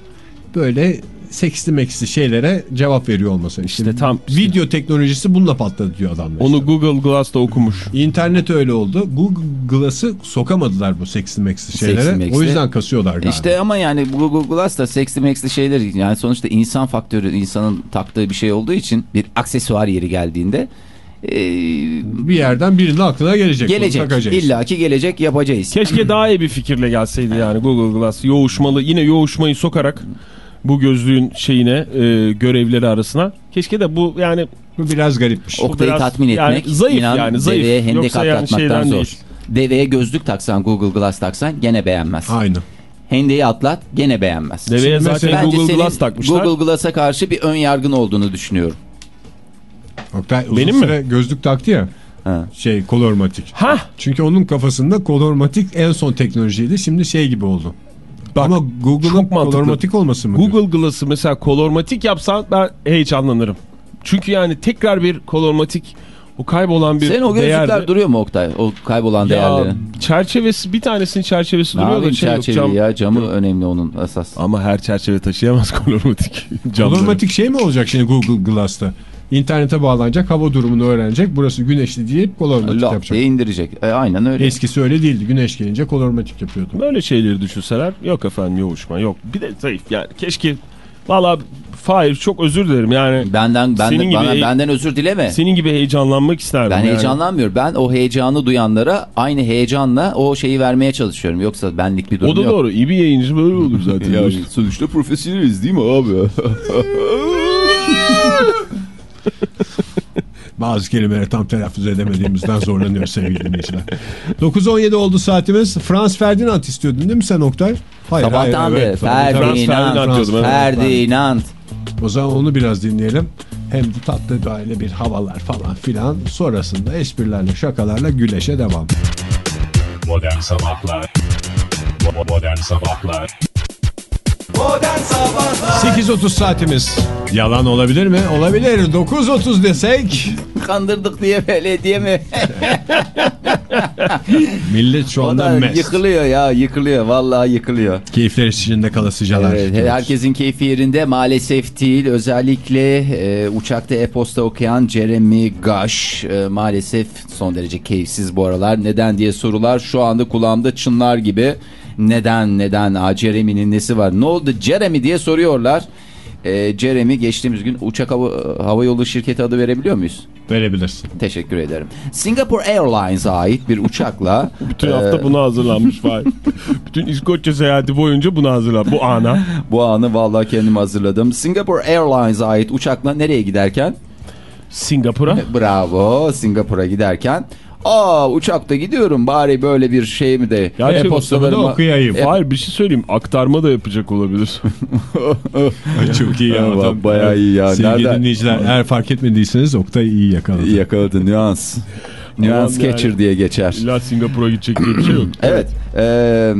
böyle seksli meksli şeylere cevap veriyor olması. İşte, İşte tam işte. video teknolojisi bununla patladı diyor adamlar. Onu Google Glass'ta okumuş. İnternet öyle oldu. Google Glass'ı sokamadılar bu seksli meksli şeylere. Seksli meksli. O yüzden kasıyorlar galiba. İşte ama yani Google Glass da seksli meksli şeyler yani sonuçta insan faktörü insanın taktığı bir şey olduğu için bir aksesuar yeri geldiğinde e, bir yerden birinin aklına gelecek. gelecek illaki gelecek yapacağız. Keşke daha iyi bir fikirle gelseydi yani Google Glass. Yoğuşmalı yine yoğuşmayı sokarak bu gözlüğün şeyine e, görevleri arasına. Keşke de bu yani Bu biraz garipmiş. Oktay'ı biraz- tatmin yani etmek zayıf inan yani, zayıf. deveye hendek Yoksa yani atlatmaktan şeyden zor. değil. Deveye gözlük taksan Google Glass taksan gene beğenmez. Aynı. Hendeyi atlat gene beğenmez. deveye Şimdi zaten Google senin Glass takmışlar. Google Glass'a karşı bir ön yargın olduğunu düşünüyorum. Oktay uzun Benim mi? süre gözlük taktı ya. Ha. Şey kolormatik. Ha Çünkü onun kafasında kolormatik en son teknolojiydi. Şimdi şey gibi oldu. Ama Google'ın kolormatik olması mı? diyor? Google Glass'ı mesela kolormatik yapsan ben heyecanlanırım. Çünkü yani tekrar bir kolormatik o kaybolan bir Senin o gözlükler değerdi. duruyor mu Oktay? O kaybolan Ya, değerlerin. çerçevesi bir tanesinin çerçevesi Ne duruyor da şey yok, çerçeveyi cam- ya camı önemli onun esas. Ama her çerçeve taşıyamaz [laughs] kolormatik. Kolormatik şey mi olacak şimdi Google Glass'ta? İnternete bağlanacak, hava durumunu öğrenecek. Burası güneşli deyip kolormatik Laf yapacak. diye indirecek. E, aynen öyle. Eskisi öyle değildi. Güneş gelince kolormatik yapıyordu. Böyle şeyleri düşünseler yok efendim yoğuşma yok. Bir de zayıf yani keşke valla Fahir çok özür dilerim yani Benden benden Senin gibi bana, benden özür dileme. senin gibi heyecanlanmak isterdim. Ben yani. heyecanlanmıyorum. Ben o heyecanı duyanlara aynı heyecanla o şeyi vermeye çalışıyorum. Yoksa benlik bir durum O da yok. doğru iyi bir yayıncı böyle olur zaten. [laughs] Ya sonuçta profesyoneliz değil mi abi? [laughs] [laughs] Bazı kelimeleri tam telaffuz edemediğimizden zorlanıyoruz sevgili dinleyiciler. 9.17 oldu saatimiz. Frans Ferdinand istiyordun değil mi sen Oktay? Hayır, Sabahtan beri evet. Ferdinand, Ferdinand evet. Ferdinand. O zaman onu biraz dinleyelim. Hem de tatlı böyle bir havalar falan filan. Sonrasında esprilerle şakalarla güleşe devam. Modern Sabahlar Modern Sabahlar 8.30 saatimiz. Yalan olabilir mi? Olabilir. 9.30 desek Kandırdık diye belediye mi? [laughs] millet şu anda da mest. yıkılıyor ya yıkılıyor. Vallahi yıkılıyor. Keyifler içinde kalasıcalar. Evet, herkesin keyfi yerinde maalesef değil. Özellikle e, uçakta e-posta okuyan Jeremy Gush e, maalesef son derece keyifsiz bu aralar. Neden diye sorular şu anda kulağımda çınlar gibi. Neden neden Aa, Jeremy'nin nesi var? Ne oldu Jeremy diye soruyorlar. E, Jeremy geçtiğimiz gün uçak hava, hava yolu şirketi adı verebiliyor muyuz? Verebilirsin. Teşekkür ederim. Singapore Airlines'a ait bir uçakla [laughs] Bütün e, hafta buna hazırlanmış Fahir. [laughs] Bütün İskoçya seyahati boyunca buna hazırlan. Bu ana. [laughs] bu anı vallahi kendim hazırladım. Singapore Airlines'a ait uçakla nereye giderken? Singapur'a. Bravo Singapur'a giderken Aa uçakta gidiyorum bari böyle bir şey mi de Ya şey, Postamı da okuyayım. E- Hayır bir şey söyleyeyim. Aktarma da yapacak olabilir. [laughs] Çok iyi ya. Adam. bayağı iyi ya. Sevgili Nereden- dinleyiciler eğer fark etmediyseniz Oktay iyi yakaladı. Yakaladı nüans. Nüans catcher yani. diye geçer. İlla Singapur'a gidecek diye bir şey yok. [clears throat] Evet. eee,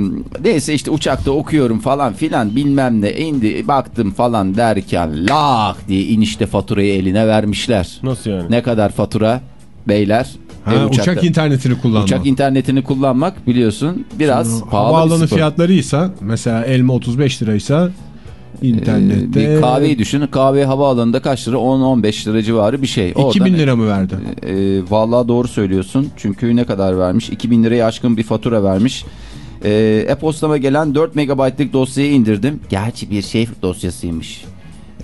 neyse işte uçakta okuyorum falan filan bilmem ne indi baktım falan derken lak diye inişte faturayı eline vermişler. Nasıl yani? Ne kadar fatura beyler? Ha, E, uçak uçakta- internetini kullanma. Uçak internetini kullanmak biliyorsun biraz pahalı bir Havaalanı fiyatlarıysa mesela elma 35 liraysa İnternette. Ee, bir kahveyi düşün. Kahve havaalanında kaç lira? 10-15 lira civarı bir şey. 2000 lira mı verdi? E, vallahi doğru söylüyorsun. Çünkü ne kadar vermiş? 2000 liraya aşkın bir fatura vermiş. E, E-postama gelen 4 megabaytlık dosyayı indirdim. Gerçi bir şey dosyasıymış.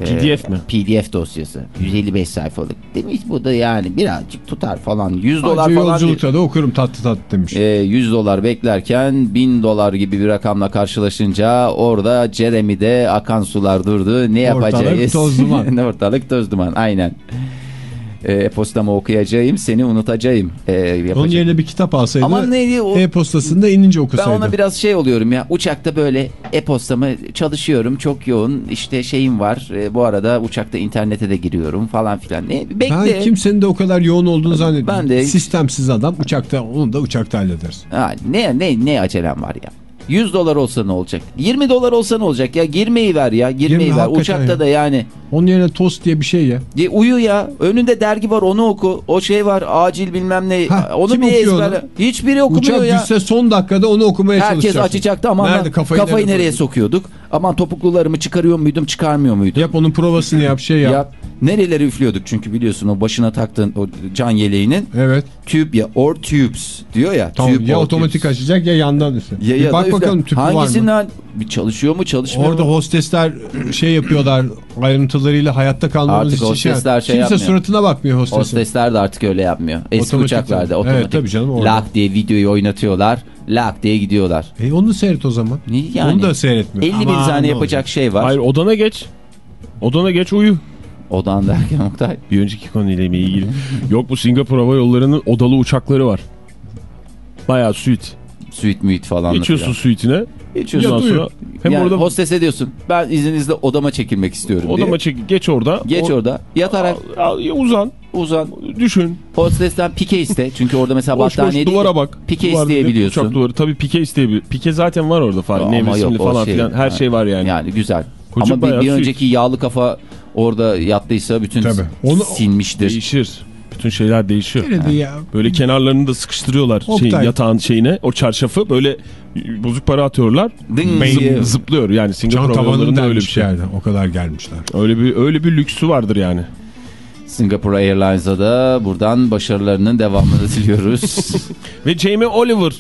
E, PDF mi? PDF dosyası. 155 sayfalık. Demiş bu da yani birazcık tutar falan. 100 dolar Anca falan. yolculukta da okurum tatlı tatlı demiş. E, 100 dolar beklerken 1000 dolar gibi bir rakamla karşılaşınca orada Jeremy'de akan sular durdu. Ne Ortalık yapacağız? toz duman. [laughs] Ortalık toz duman aynen. E, E-postamı okuyacağım seni unutacağım. E, Onun yerine bir kitap alsaydı Ama neydi o? e-postasında inince Ben okusaydı. ona biraz şey oluyorum ya uçakta böyle e-postamı çalışıyorum çok yoğun işte şeyim var E, bu arada uçakta internete de giriyorum falan filan. Ne bekle. Ben kimsenin de o kadar yoğun olduğunu zannediyorum. Ben de- Sistemsiz adam uçakta onu da uçakta hallederiz. Ha, ne ne ne acelem var ya. 100 dolar olsa ne olacak? 20 dolar olsa ne olacak ya? Girmeyi ver ya. Girmeyi Girme, ver. Uçakta ya. da yani. Onun yerine tost diye bir şey ya. Ya uyu ya. Önünde dergi var onu oku. O şey var acil bilmem ne. Ha, onu bir ezberle. Hiçbiri okumuyor Uçak ya. düşse son dakikada onu okumaya Herkes çalışacaksın. açacaktı ama Nerede kafayı, kafayı, nereye nereye sokuyorduk? Aman topuklularımı çıkarıyor muydum çıkarmıyor muydum? Yap onun provasını yap şey yap. Ya nereleri üflüyorduk çünkü biliyorsun o başına taktığın o can yeleğinin Evet. tube ya or tubes diyor ya. Tamam tube ya otomatik tubes. açacak ya yandan üstü. Ya, ya bak üfle- bakalım tüpü var mı? Hangisinden bir çalışıyor mu çalışmıyor Orada mu? hostesler şey yapıyorlar ayrıntılarıyla hayatta kalmamız Artık için. hostesler şey Kimse yapmıyor. suratına bakmıyor hostesin. Hostesler de artık öyle yapmıyor. Eski Otomatik uçaklarda otomatik. Evet, tabii canım, orada. Lak diye videoyu oynatıyorlar. Lak diye gidiyorlar. E onu seyret o zaman. Ne Yani, Onu da seyretmiyor. 50 bin Aman, tane ne yapacak şey var. Hayır odana geç. Odana geç uyu. Odan derken Oktay. Bir önceki konuyla mı ilgili? Yok bu Singapur Hava Yolları'nın odalı uçakları var. Bayağı suite. Suite müit falan. Geçiyorsun suite'ine. Geçiyorsun. Sonra hem yani orada hostese diyorsun. Ben izninizle odama çekilmek istiyorum odama diye. çek geç orada. Geç O- orada. Yatarak Al- al- uzan. uzan. Düşün. Hostesten pike iste. Çünkü orada mesela Boş boş battaniye değil. duvara bak. Pike Duvar isteyebiliyorsun. Uçak duvarı. Tabii pike isteyebilir. Pike zaten var orada falan. O falan şey- filan. Her Ha. şey var yani. Yani güzel. Koca Ama bir, bir önceki yağlı kafa orada yattıysa bütün Tabii. Onu- sinmiştir. Değişir. Bütün şeyler değişiyor. Nerede ya? Böyle kenarlarını da sıkıştırıyorlar Oktay. şeyin, yatağın şeyine. O çarşafı böyle bozuk para atıyorlar. Ding Zıp- zıplıyor yani Singapur Can Yolları'nda öyle bir şey. yani. O kadar gelmişler. Öyle bir öyle bir lüksü vardır yani. Singapore Airlines'a da buradan başarılarının devamını [laughs] diliyoruz. Ve Jamie Oliver.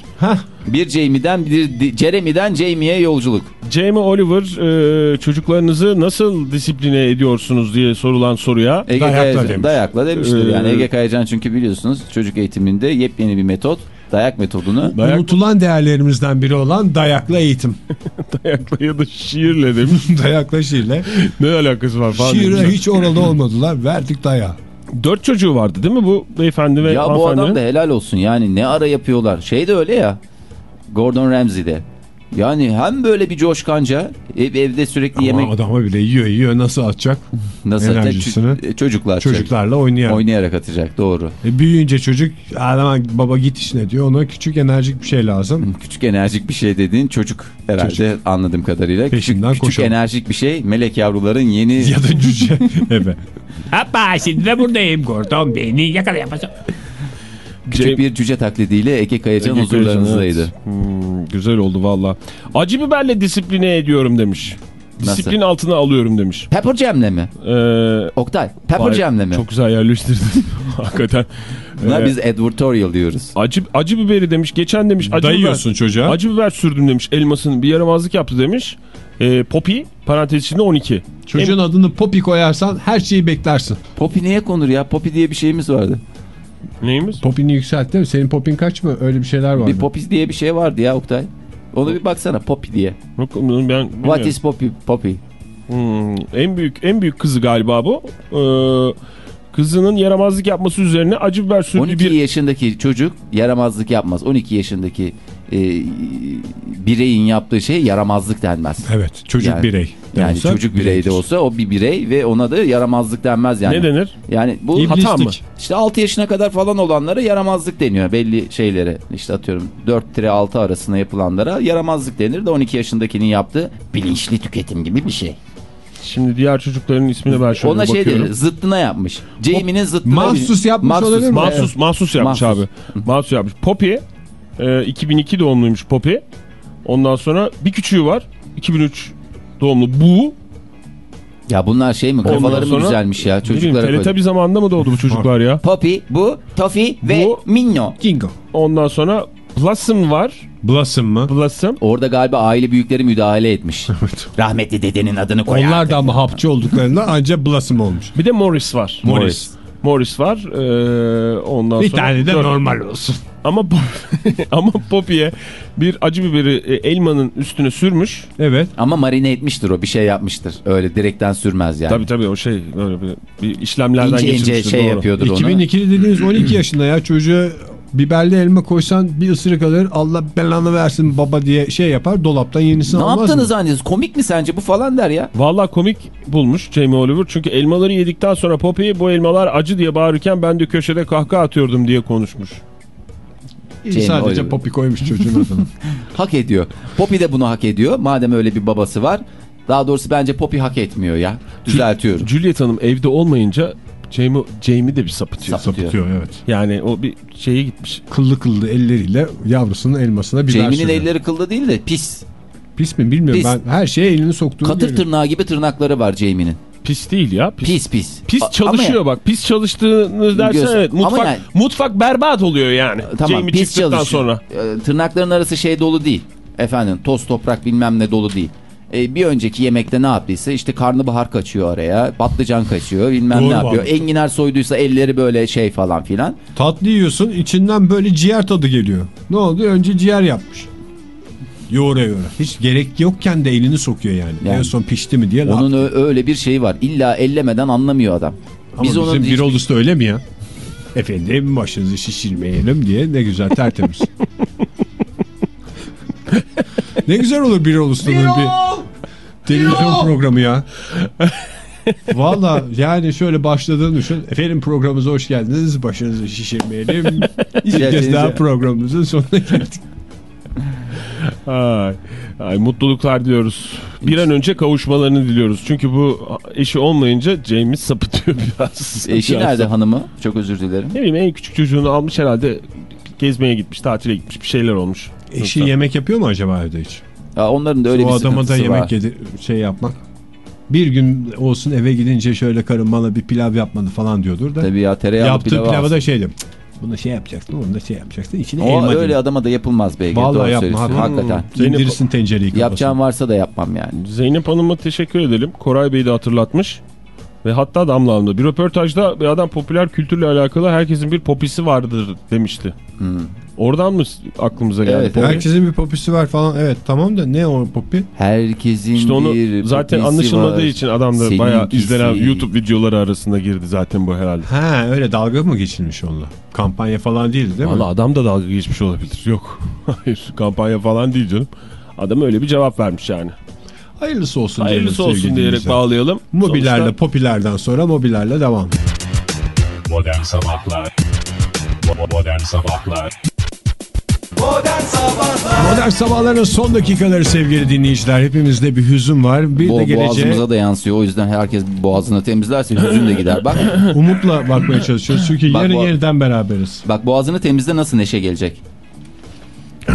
bir Jamie'den bir Jeremy'den Jamie'ye yolculuk. Jamie Oliver e, çocuklarınızı nasıl disipline ediyorsunuz diye sorulan soruya Ege Dayakla Kayacan, demiş. Dayakla demiştir Ee, yani. Ege Kayacan çünkü biliyorsunuz çocuk eğitiminde yepyeni bir metot. Dayak metodunu. dayak, Unutulan değerlerimizden biri olan dayakla eğitim. [laughs] dayakla ya da şiirle demiş. [laughs] dayakla şiirle. ne alakası var falan Şiire demişler. hiç oralı olmadılar. Verdik dayağı. Dört çocuğu vardı değil mi bu beyefendi ve Ya bu adam da helal olsun yani ne ara yapıyorlar. Şey de öyle ya. Gordon Ramsay'de. Yani hem böyle bir coşkanca ev, evde sürekli Ama yemek adama bile yiyor yiyor nasıl atacak? nasıl atacak? enerjisini Ç- e, çocuklar atacak. Çocuklarla oynayarak. oynayarak atacak doğru. E, büyüyünce çocuk adama baba git işine diyor. Ona küçük enerjik bir şey lazım. Küçük enerjik bir şey dediğin çocuk herhalde Çocuk. anladığım kadarıyla. Peşinden küçük, küçük enerjik bir şey melek yavruların yeni [laughs] ya da cüce. [laughs] evet. Hoppa şimdi de buradayım Gordon beni yakalayamazsın. Küçük Cem- bir cüce taklidiyle Ege Kayacan Ege huzurlarınızdaydı. evet. Hmm, güzel oldu valla. Acı biberle disipline ediyorum demiş. Nasıl? Disiplin altına alıyorum demiş. Pepper Jam'le mi? Ee, Oktay, Pepper Jam'le mi? Çok güzel yerleştirdin. [laughs] Hakikaten. Buna Ee, biz advertorial diyoruz. acı, acı biberi demiş. Geçen demiş acı Dayıyorsun biber, çocuğa. acı biber sürdüm demiş. Elmasını bir yaramazlık yaptı demiş. Ee, Poppy parantez içinde 12. Çocuğun adını Poppy koyarsan her şeyi beklersin. Poppy neye konur ya? Poppy diye bir şeyimiz vardı. Neyimiz? Poppy'ni yükseltti mi? Senin Poppy'n kaç mı? Öyle bir şeyler vardı. Bir Poppy diye bir şey vardı ya Oktay. Onu bir baksana Poppy diye. Yok, ben bilmiyorum. What is Poppy? Poppy. Hmm, en büyük en büyük kızı galiba bu. Ee, kızının yaramazlık yapması üzerine acı biber sürdü 12 bir yaşındaki çocuk yaramazlık yapmaz. 12 yaşındaki e, bireyin yaptığı şey yaramazlık denmez. Evet. Çocuk Yani- birey. de Yani olsa çocuk birey bireydir. de olsa o bir birey ve ona da yaramazlık denmez yani. ne denir? Yani bu İblislik. hata mı? İşte 6 yaşına kadar falan olanlara yaramazlık deniyor belli şeylere. İşte atıyorum 4-6 arasında yapılanlara yaramazlık denir de 12 yaşındakinin yaptığı bilinçli tüketim gibi bir şey. Şimdi diğer çocukların ismine ben şöyle Ona şey bakıyorum. denir zıttına yapmış. Jamie'nin zıttına. Mahsus yapmış olabilir mi? Mahsus, mahsus yapmış Mahsus. abi. Mahsus yapmış. Poppy e, 2002 doğumluymuş Poppy. Ondan sonra bir küçüğü var. 2003 doğumlu Bu. Ya bunlar şey mi? Ondan Kafaları mı güzelmiş ya Ne bileyim çocuklara koy. Teletubby zamanında mı doğdu bu çocuklar ya? [laughs] Poppy, bu, Toffee ve Bu- Minno. Jingo. Ondan sonra Blossom var. Blossom mı? Blossom. Orada galiba aile büyükleri müdahale etmiş. [laughs] Rahmetli dedenin adını koyar. Onlar da ama hapçı olduklarında ancak Blossom olmuş. Bir de Morris var. Morris. Morris var. Ee, ondan Bir sonra tane de normal olsun. Ama [laughs] ama Poppy'ye bir acı biberi e, elmanın üstüne sürmüş. Evet. Ama marine etmiştir o bir şey yapmıştır. Öyle direkten sürmez yani. Tabii tabii o şey böyle bir, bir işlemlerden İnce ince geçirmiştir. şey doğru. yapıyordur onu. 2002'li dediğiniz 12 [clears throat] yaşında ya çocuğa biberli elma koysan bir ısırık alır Allah belanı versin baba diye şey yapar dolaptan yenisini Ne almaz yaptınız mı? zannediyorsunuz? Komik mi sence bu falan der ya. Valla komik bulmuş Jamie Oliver. Çünkü elmaları yedikten sonra Poppy bu elmalar acı diye bağırırken ben de köşede kahkaha atıyordum diye konuşmuş. İyi, Şey, sadece Oliver. popi koymuş çocuğun adını. [laughs] Hak ediyor. Poppy de bunu hak ediyor. Madem öyle bir babası var. Daha doğrusu bence Poppy hak etmiyor ya. Düzeltiyorum. Juliet Hanım evde olmayınca Jamie, Jamie de bir sapıtıyor. Sapıtıyor. Sapıtıyor evet. Yani o bir şeye gitmiş. Kıllı kıllı elleriyle yavrusunun elmasına biber Jamie'nin elleri kıllı değil de pis. Pis mi bilmiyorum Pis. ben her şeye elini soktuğunu Katır görüyorum. tırnağı gibi tırnakları var Jamie'nin. Pis değil ya. Pis, Pis pis. Pis çalışıyor ama bak. Pis çalıştığını dersen Göz- evet. Mutfak, yani- mutfak berbat oluyor yani. Tamam Jamie pis çıktıktan çalışıyor. sonra. Ee, Tırnakların arası şey dolu değil. Efendim toz toprak bilmem ne dolu değil. Ee, bir önceki yemekte ne yaptıysa işte karnabahar kaçıyor araya, patlıcan kaçıyor, bilmem Doğru ne yapıyor. vallahi. Enginar soyduysa elleri böyle şey falan filan. Tatlı yiyorsun içinden böyle ciğer tadı geliyor. Ne oldu? Önce ciğer yapmış. Yoğura yoğura. Hiç gerek yokken de elini sokuyor yani. Yani. En son pişti mi diye. Onun öyle bir şeyi var. İlla ellemeden anlamıyor adam. Ama Biz bizim bir olusta öyle mi ya? Efendim başınızı şişirmeyelim diye ne güzel tertemiz. [laughs] ne güzel olur bir olustanın bir televizyon programı ya. [laughs] Valla yani şöyle başladığını düşün. Efendim programımıza hoş geldiniz. Başınızı şişirmeyelim. Bir kez daha programımızın sonuna geldik. [laughs] Ay, ay, mutluluklar diliyoruz. Bir an önce kavuşmalarını diliyoruz. Çünkü bu eşi olmayınca James sapıtıyor [laughs] biraz. eşi Biraz nerede hanımı? Çok özür dilerim. Ne bileyim en küçük çocuğunu almış herhalde gezmeye gitmiş, tatile gitmiş bir şeyler olmuş. Eşi Yoksa- yemek yapıyor mu acaba evde hiç? Ya onların da öyle o bir adama da yemek var. yedi, şey yapmak. Bir gün olsun eve gidince şöyle karım bana bir pilav yapmadı falan diyordur da. Tabii ya tereyağlı Yaptığı pilavı pilava da şey diyorum. Bunu şey yapacaksın, bunu da şey yapacaksın. İçine O elma öyle diyor. adama da yapılmaz belki. Vallahi Doğru yapma. Hakikaten. Hakikaten. Zeynep- İndirirsin tencereyi kafasına. Yapacağım varsa da yapmam yani. Zeynep Hanım'a teşekkür edelim. Koray Bey de hatırlatmış. Ve hatta Damla Hanım da. Bir röportajda bir adam popüler kültürle alakalı herkesin bir popisi vardır demişti. Hmm. Oradan mı aklımıza geldi? Evet, popi? Herkesin bir popisi var falan. Evet tamam da ne o popi? Herkesin İşte onu bir zaten anlaşılmadığı var. için adam da Seninkisi- bayağı izlenen YouTube videoları arasında girdi zaten bu herhalde. Ha öyle dalga mı geçilmiş onunla? Kampanya falan değil değil Valla mi? adam da dalga geçmiş olabilir. Yok. [laughs] Hayır kampanya falan değil canım. Adam öyle bir cevap vermiş yani. Hayırlısı olsun Hayırlısı diyelim olsun diyerek bağlayalım. Mobilerle Sonuçta popilerden sonra mobilerle devam. Modern Sabahlar Bo- Modern Sabahlar Modern sabahların son dakikaları sevgili dinleyiciler. Hepimizde bir hüzün var. Bir Bo de geleceğe boğazımıza da yansıyor. O yüzden herkes boğazını temizlerse hüzün de gider. Bak [laughs] umutla bakmaya çalışıyoruz. Çünkü Bak yarın yeniden beraberiz. bak boğazını temizle nasıl neşe gelecek? [clears throat]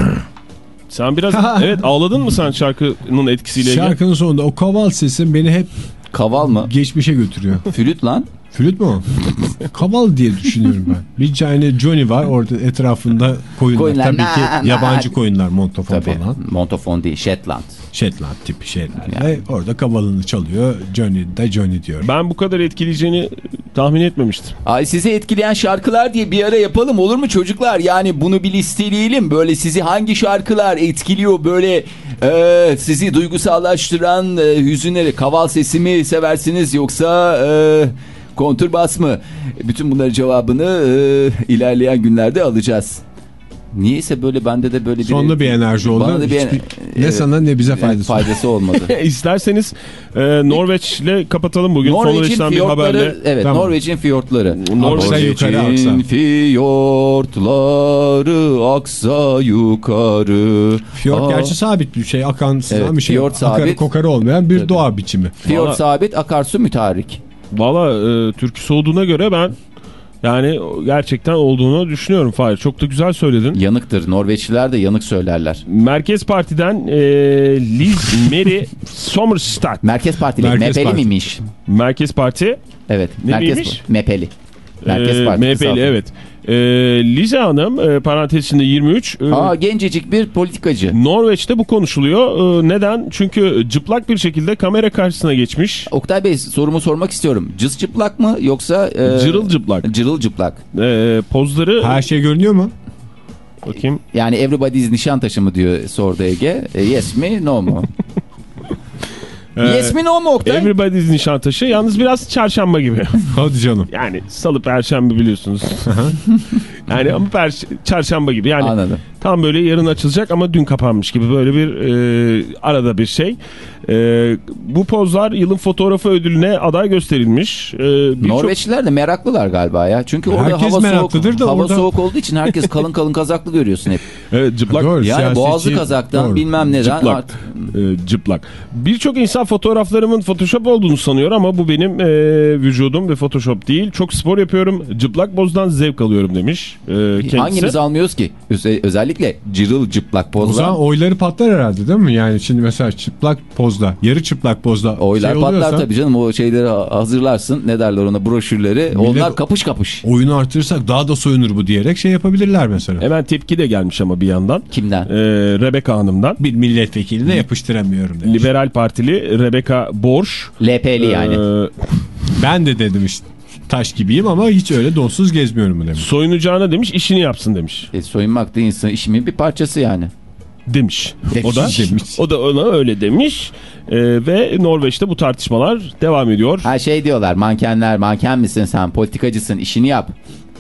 sen biraz [laughs] evet ağladın mı sen şarkının etkisiyle? Şarkının sonunda o kaval sesin beni hep Kaval mı? geçmişe götürüyor. Flüt lan. Flüt mü o? [laughs] kaval diye düşünüyorum ben. Bir tane Johnny var orada etrafında koyunlar. Koyunlar, Tabii na- ki na- yabancı koyunlar montofon Tabii. falan. Montofon değil. Shetland. Shetland tipi şeyler. Yani. Ve orada kavalını çalıyor. Johnny de Johnny diyor. Ben bu kadar etkileyeceğini tahmin etmemiştim. Ay sizi etkileyen şarkılar diye bir ara yapalım olur mu çocuklar? Yani bunu bir listeleyelim. Böyle sizi hangi şarkılar etkiliyor böyle e, sizi duygusallaştıran e, hüzünleri. Kaval sesi mi seversiniz yoksa e, kontrbas mı? Bütün bunların cevabını e, ilerleyen günlerde alacağız. Niyeyse böyle bende de böyle bir... Sonunda bir enerji oldu. Bana da bir Hiçbir- ener- ne Evet. sana ne bize faydası. faydası olmadı. [laughs] İsterseniz e, Norveç'le kapatalım bugün. Norveç'in fiyortları, evet Tamam. Norveç'in fiyortları. Norveç'in aksa. fiyortları aksa yukarı. Fiyort Aa, gerçi sabit bir şey. Akan Evet, bir şey. fiyort Akarı sabit. kokarı olmayan bir Tabii. doğa biçimi. Fiyort Valla- sabit, akarsu mütarik. Valla e, türkü soğuduğuna göre ben Yani gerçekten olduğunu düşünüyorum Fahir. Çok da güzel söyledin. Yanıktır. Norveçliler de yanık söylerler. Merkez Parti'den e, Liz [laughs] Mary Sommerstadt. Merkez Partili. Merkez Mepeli Parti. miymiş? Merkez Parti. Evet. Ne Merkez miymiş? Mepeli. Merkez e, Parti. MHP'li evet. E, Lize Hanım e, parantezinde 23. e, Aa gencecik bir politikacı. Norveç'te bu konuşuluyor. E, neden? Çünkü cıplak bir şekilde kamera karşısına geçmiş. Oktay Bey sorumu sormak istiyorum. Cız çıplak mı yoksa... E, Cırıl cıplak. Cırıl çıplak. E, pozları Her şey görünüyor mu? bakayım. Yani everybody's Nişantaşı mı diyor sordu Ege. E, yes mi no mu? [laughs] yes mi no mu Oktay? Everybody's Nişantaşı. Yalnız biraz çarşamba gibi. [laughs] Hadi canım. Yani salı perşembe biliyorsunuz. [laughs] yani ama çarşamba gibi. Yani Anladım. tam böyle yarın açılacak ama dün kapanmış gibi böyle bir e, arada bir şey. E, bu pozlar yılın fotoğrafı ödülüne aday gösterilmiş. E, birçok- Norveçliler de meraklılar galiba ya. Çünkü orada Herkes hava soğuk, meraklıdır da hava orada- soğuk olduğu için herkes kalın kalın kazaklı görüyorsun hep. [laughs] Evet, cıplak. Doğru, Yani siyaseti- boğazlı kazaktan Doğru. bilmem neden. Cıplak. Art- E, cıplak. Birçok insan fotoğraflarımın Photoshop olduğunu sanıyor ama bu benim e, vücudum ve Photoshop değil. Çok spor yapıyorum. Cıplak bozdan zevk alıyorum demiş e, kendisi. Hangimiz almıyoruz ki? Öze- özellikle cırıl cıplak O pozlar. zaman oyları patlar herhalde değil mi? Yani şimdi mesela çıplak pozda, yarı çıplak pozda Oylar şey patlar tabii canım o şeyleri hazırlarsın ne derler ona broşürleri onlar kapış kapış. Oyunu artırırsak daha da soyunur bu diyerek şey yapabilirler mesela. Hemen tepki de gelmiş ama bir yandan. Kimden? E, Rebecca Hanım'dan. Bir milletvekiline yapıştıramıyorum demiş. Liberal Partili Rebecca Borsch. LP'li yani. e, [laughs] Ben de dedim işte taş gibiyim ama hiç öyle donsuz gezmiyorum demiş. soyunacağına demiş işini yapsın demiş. E, soyunmak da insan işimin bir parçası yani. Demiş. Demiş. O da Demiş. o da ona öyle demiş. E, ve Norveç'te bu tartışmalar devam ediyor. Her şey diyorlar mankenler manken misin sen politikacısın işini yap.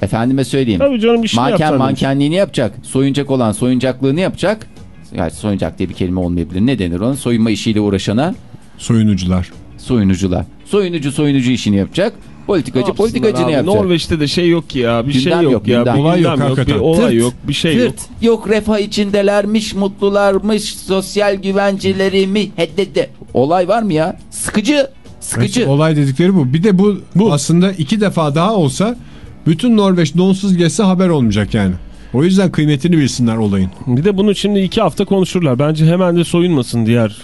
Efendime söyleyeyim. Tabii canım işini Manken demiş. mankenliğini yapacak. Soyuncak olan soyuncaklığını yapacak. Yani soyuncak diye bir kelime olmayabilir. Ne denir ona? Soyunma işiyle uğraşana Soyunucular. soyunucular. Soyunucu soyunucu işini yapacak. Politikacı Ne yapsınlar politikacını abi? yapacak. Norveç'te de şey yok ki ya. Bir Gündem şey yok, yok, ya. gündem. Bir Olay yok hakikaten. Bir olay Tırt, yok. Bir şey yok. Tırt. Yok refah içindelermiş, mutlularmış, sosyal güvenceleri mi? Heddede. Olay var mı ya? Sıkıcı. Sıkıcı. Evet, olay dedikleri bu. Bir de bu, bu aslında iki defa daha olsa bütün Norveç donsuz gezse haber olmayacak yani. O yüzden kıymetini bilsinler olayın. Bir de bunu şimdi iki hafta konuşurlar. Bence hemen de soyunmasın diğer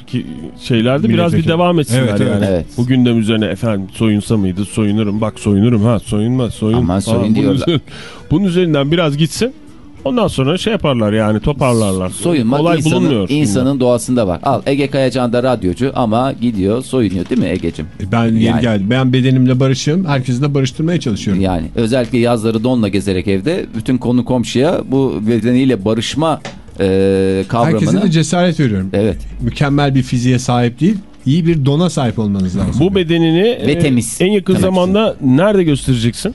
şeylerde. Biraz bir devam etsinler Evet, yani. Evet. Bu gündem üzerine efendim soyunsa mıydı? Soyunurum. Bak soyunurum ha soyunma soyun. Aman soyun diyorlar. [laughs] Bunun üzerinden biraz gitsin. Ondan sonra şey yaparlar yani toparlarlar. Soyunmak Olay insanın, bulunmuyor. insanın doğasında var. Al Ege Kayacan da radyocu ama gidiyor soyunuyor değil mi Ege'cim? E, Ben yeni Yani. geldim. Ben bedenimle barışığım. Herkesi de barıştırmaya çalışıyorum. Yani özellikle yazları donla gezerek evde bütün konu komşuya bu bedeniyle barışma e, kavramını. Herkese de cesaret veriyorum. Evet. Mükemmel bir fiziğe sahip değil, iyi bir dona sahip olmanız lazım. Bu bedenini e, temiz. en yakın Tırnak zamanda nerede göstereceksin?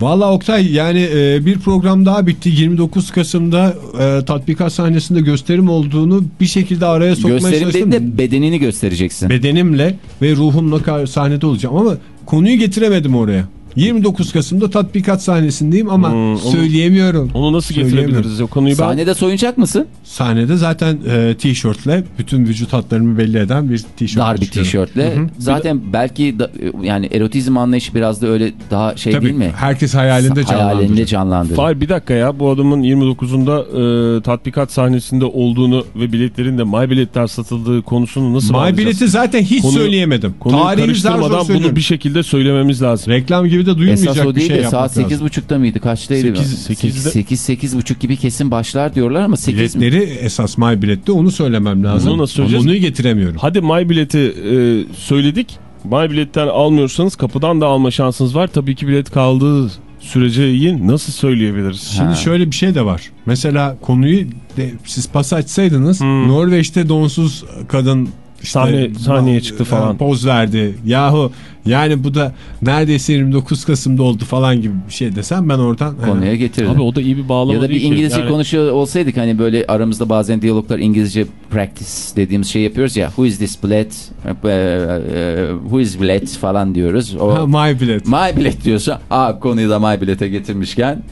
Valla Oktay yani e, bir program daha bitti. 29 Kasım'da e, tatbikat sahnesinde gösterim olduğunu bir şekilde araya sokmaya Gösterim çalıştım. değil de bedenini göstereceksin. Bedenimle ve ruhumla sahnede olacağım ama konuyu getiremedim oraya. 29 Kasım'da tatbikat sahnesindeyim ama Hmm, onu- söyleyemiyorum. Onu nasıl getirebiliriz? O konuyu ben Sahnede soyunacak mısın? Sahnede zaten e, tişörtle bütün vücut hatlarımı belli eden bir tişört. Dar bir tişörtle. Zaten belki da, yani erotizm anlayışı biraz da öyle daha şey Tabii değil mi? herkes hayalinde Hayalinde canlandırır. canlandırır. Fahir bir dakika ya bu adamın 29'unda e, tatbikat sahnesinde olduğunu ve biletlerin de My Biletler satıldığı konusunu nasıl My bileti zaten hiç Konuyu- söyleyemedim. Konuyu Tarihi karıştırmadan bunu bir şekilde söylememiz lazım. Reklam gibi de Esas duyulmayacak o bir değil şey de yapmak saat lazım. 8.30'da mıydı? Kaçtaydı? Sekiz- sekizde. 8 8 buçuk gibi kesin başlar diyorlar ama 8 mi? Biletleri esas My bilette onu söylemem lazım. Bunu nasıl söyleyeceğiz? Onu getiremiyorum. Hadi My Bilet'i e, söyledik. My Bilet'ten almıyorsanız kapıdan da alma şansınız var. Tabii ki bilet kaldığı sürece nasıl söyleyebiliriz? Şimdi Ha. şöyle bir şey de var. Mesela konuyu de, siz pas açsaydınız Hmm. Norveç'te donsuz kadın işte, Sahne- sahneye çıktı falan. Poz verdi. Yahu yani bu da neredeyse 29 Kasım'da oldu falan gibi bir şey desem ben oradan Konuya getirirdim. Abi o da iyi bir bağlama Ya da bir. İngilizce Yani- konuşuyor olsaydık hani böyle aramızda bazen diyaloglar İngilizce practice dediğimiz şey yapıyoruz ya. Who is this bilet? Ee, Who is bilet falan diyoruz. O Ha, my bilet. My bilet diyorsa aa konuyu da my bilete getirmişken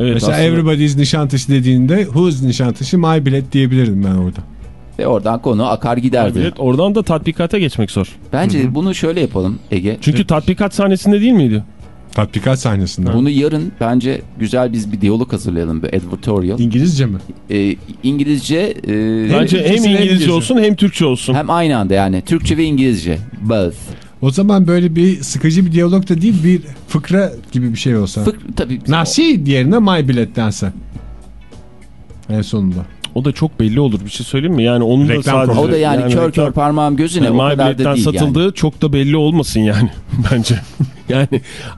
Evet, Mesela aslında- everybody's Nişantaşı dediğinde who's Nişantaşı my bilet diyebilirdim ben orada. Ve oradan konu akar giderdi. Bilet, oradan da tatbikata geçmek zor. Bence bunu şöyle yapalım Ege. Çünkü tatbikat sahnesinde değil miydi? Tatbikat sahnesinden. Bunu yarın bence güzel biz bir diyalog hazırlayalım. Bir editorial. İngilizce mi? Ee, İngilizce e, Bence hem İngilizce, hem İngilizce İngilizce. olsun hem Türkçe olsun. hem aynı anda yani. Türkçe ve İngilizce. Both. O zaman böyle bir sıkıcı bir diyalog da değil bir fıkra gibi bir şey olsa. Fık, tabii. Nasıl yerine my bilet dense. En sonunda. O da çok belli olur bir şey söyleyeyim mi? Yani onun da Reklam sadece... konusu. O da yani, kör reklam- kör parmağım gözüne Yani o kadar da değil satıldığı yani. çok da belli olmasın yani [laughs] bence. yani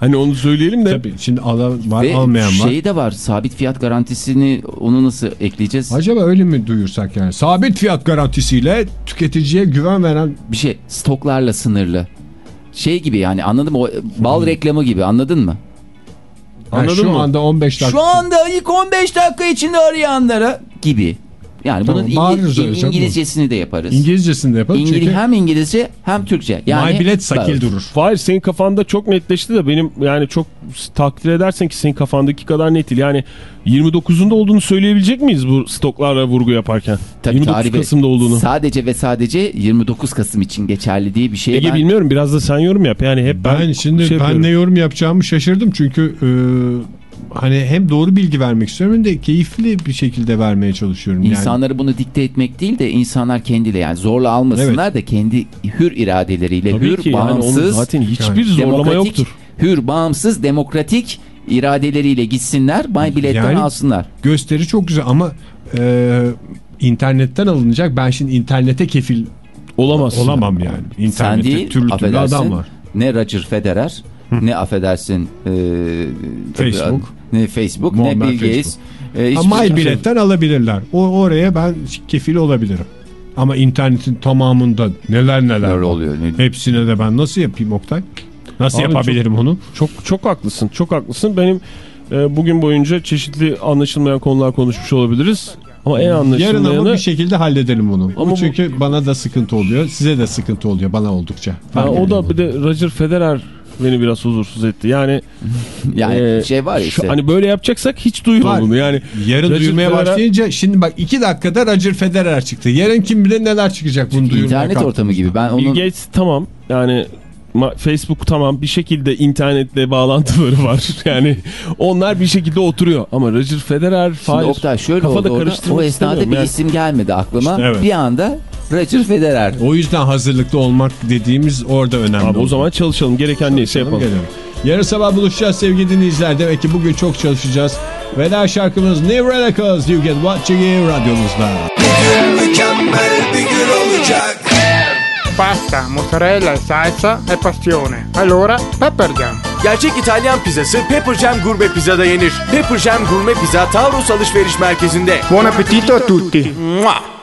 hani onu söyleyelim de Tabii şimdi alan var Ve almayan var. şey de var sabit fiyat garantisini onu nasıl ekleyeceğiz? Acaba öyle mi duyursak yani? Sabit fiyat garantisiyle tüketiciye güven veren Bir şey stoklarla sınırlı. Şey gibi yani anladın mı? O Hmm. bal reklamı gibi anladın mı? Yani Anladın şu mı? anda 15 dakika. Şu anda ilk 15 dakika içinde arayanlara gibi. Yani Tamam, bunun bağırırız İngi- öyle. İngilizcesini de yaparız. İngilizcesini de yapalım İngiliz, çünkü hem İngilizce hem Türkçe. Yani my bilet sakil Both. durur. Fahir senin kafanda çok netleşti de benim yani çok takdir edersen ki senin kafandaki kadar net değil. Yani 29'unda olduğunu söyleyebilecek miyiz bu stoklarla vurgu yaparken? Tabii 29 tarihi- Kasım'da olduğunu. Sadece ve sadece 29 Kasım için geçerli diye bir şey. Ege ben... bilmiyorum biraz da sen yorum yap. Yani hep ben, Ben şimdi şey ben yapıyorum. ne yorum yapacağımı şaşırdım çünkü e, hani hem doğru bilgi vermek istiyorum hem de keyifli bir şekilde vermeye çalışıyorum. Yani İnsanları bunu dikte etmek değil de insanlar kendiyle yani zorla almasınlar da kendi hür iradeleriyle Tabii hür ki yani bağımsız zaten hiçbir Yani zorlama demokratik, yoktur. hür bağımsız demokratik iradeleriyle gitsinler bay biletten Yani- alsınlar. gösteri çok güzel ama e, internetten alınacak. Ben şimdi internete kefil Olamazsın. olamam yani. Sen İnternette değil türlü türlü adam var. ne Roger Federer ne affedersin e, Facebook. Ne Facebook ne Muammer Bill Gates. E, hiçbir Ama şey- biletten alabilirler. O oraya ben kefil olabilirim. Ama internetin tamamında neler neler var. oluyor, ne- Hepsine de ben nasıl yapayım Oktay? Nasıl Abi yapabilirim onu? Çok çok haklısın. Çok haklısın. Benim e, bugün boyunca çeşitli anlaşılmayan konular konuşmuş olabiliriz. Ama en Yarın ama anlaşılmayanı bir şekilde halledelim bunu. Ama bu bu- çünkü bana da sıkıntı oluyor. Size de sıkıntı oluyor bana oldukça. Ha, o da bunu. bir de Roger Federer beni biraz huzursuz etti. Yani [laughs] yani e, şey var ya şu- işte. hani böyle yapacaksak hiç duyma bunu. Yani Yarın Roger duyurmaya Federer- başlayınca şimdi bak iki dakikada Roger Federer çıktı. Yarın kim bilir neler çıkacak bunu duyurmaya İnternet kalktığımızda. ortamı gibi. Ben Bill onun Gates tamam. Yani Facebook tamam bir şekilde internetle bağlantıları [laughs] var. Yani onlar bir şekilde oturuyor. Ama Roger Federer, Şimdi Fahir Oktay şöyle kafada oldu orada. O esnada bir yani. isim gelmedi aklıma. İşte evet. Bir anda Roger Federer. O yüzden hazırlıklı olmak dediğimiz orada önemli. Abi o zaman çalışalım. Gereken neyse yapalım. Gelelim. Yarın sabah buluşacağız sevgili dinleyiciler. Demek ki bugün çok çalışacağız. Veda şarkımız New Radicals You Get What You Give radyomuzda. mükemmel bir gün olacak. Pasta, mozzarella, salsa e passione. Allora, pepper jam. Gerçek İtalyan pizzası Pepper Jam Gurme Pizza'da yenir. Pepper Jam Gurme Pizza Taurus Alışveriş Merkezi'nde. Buon appetito a tutti. Mua!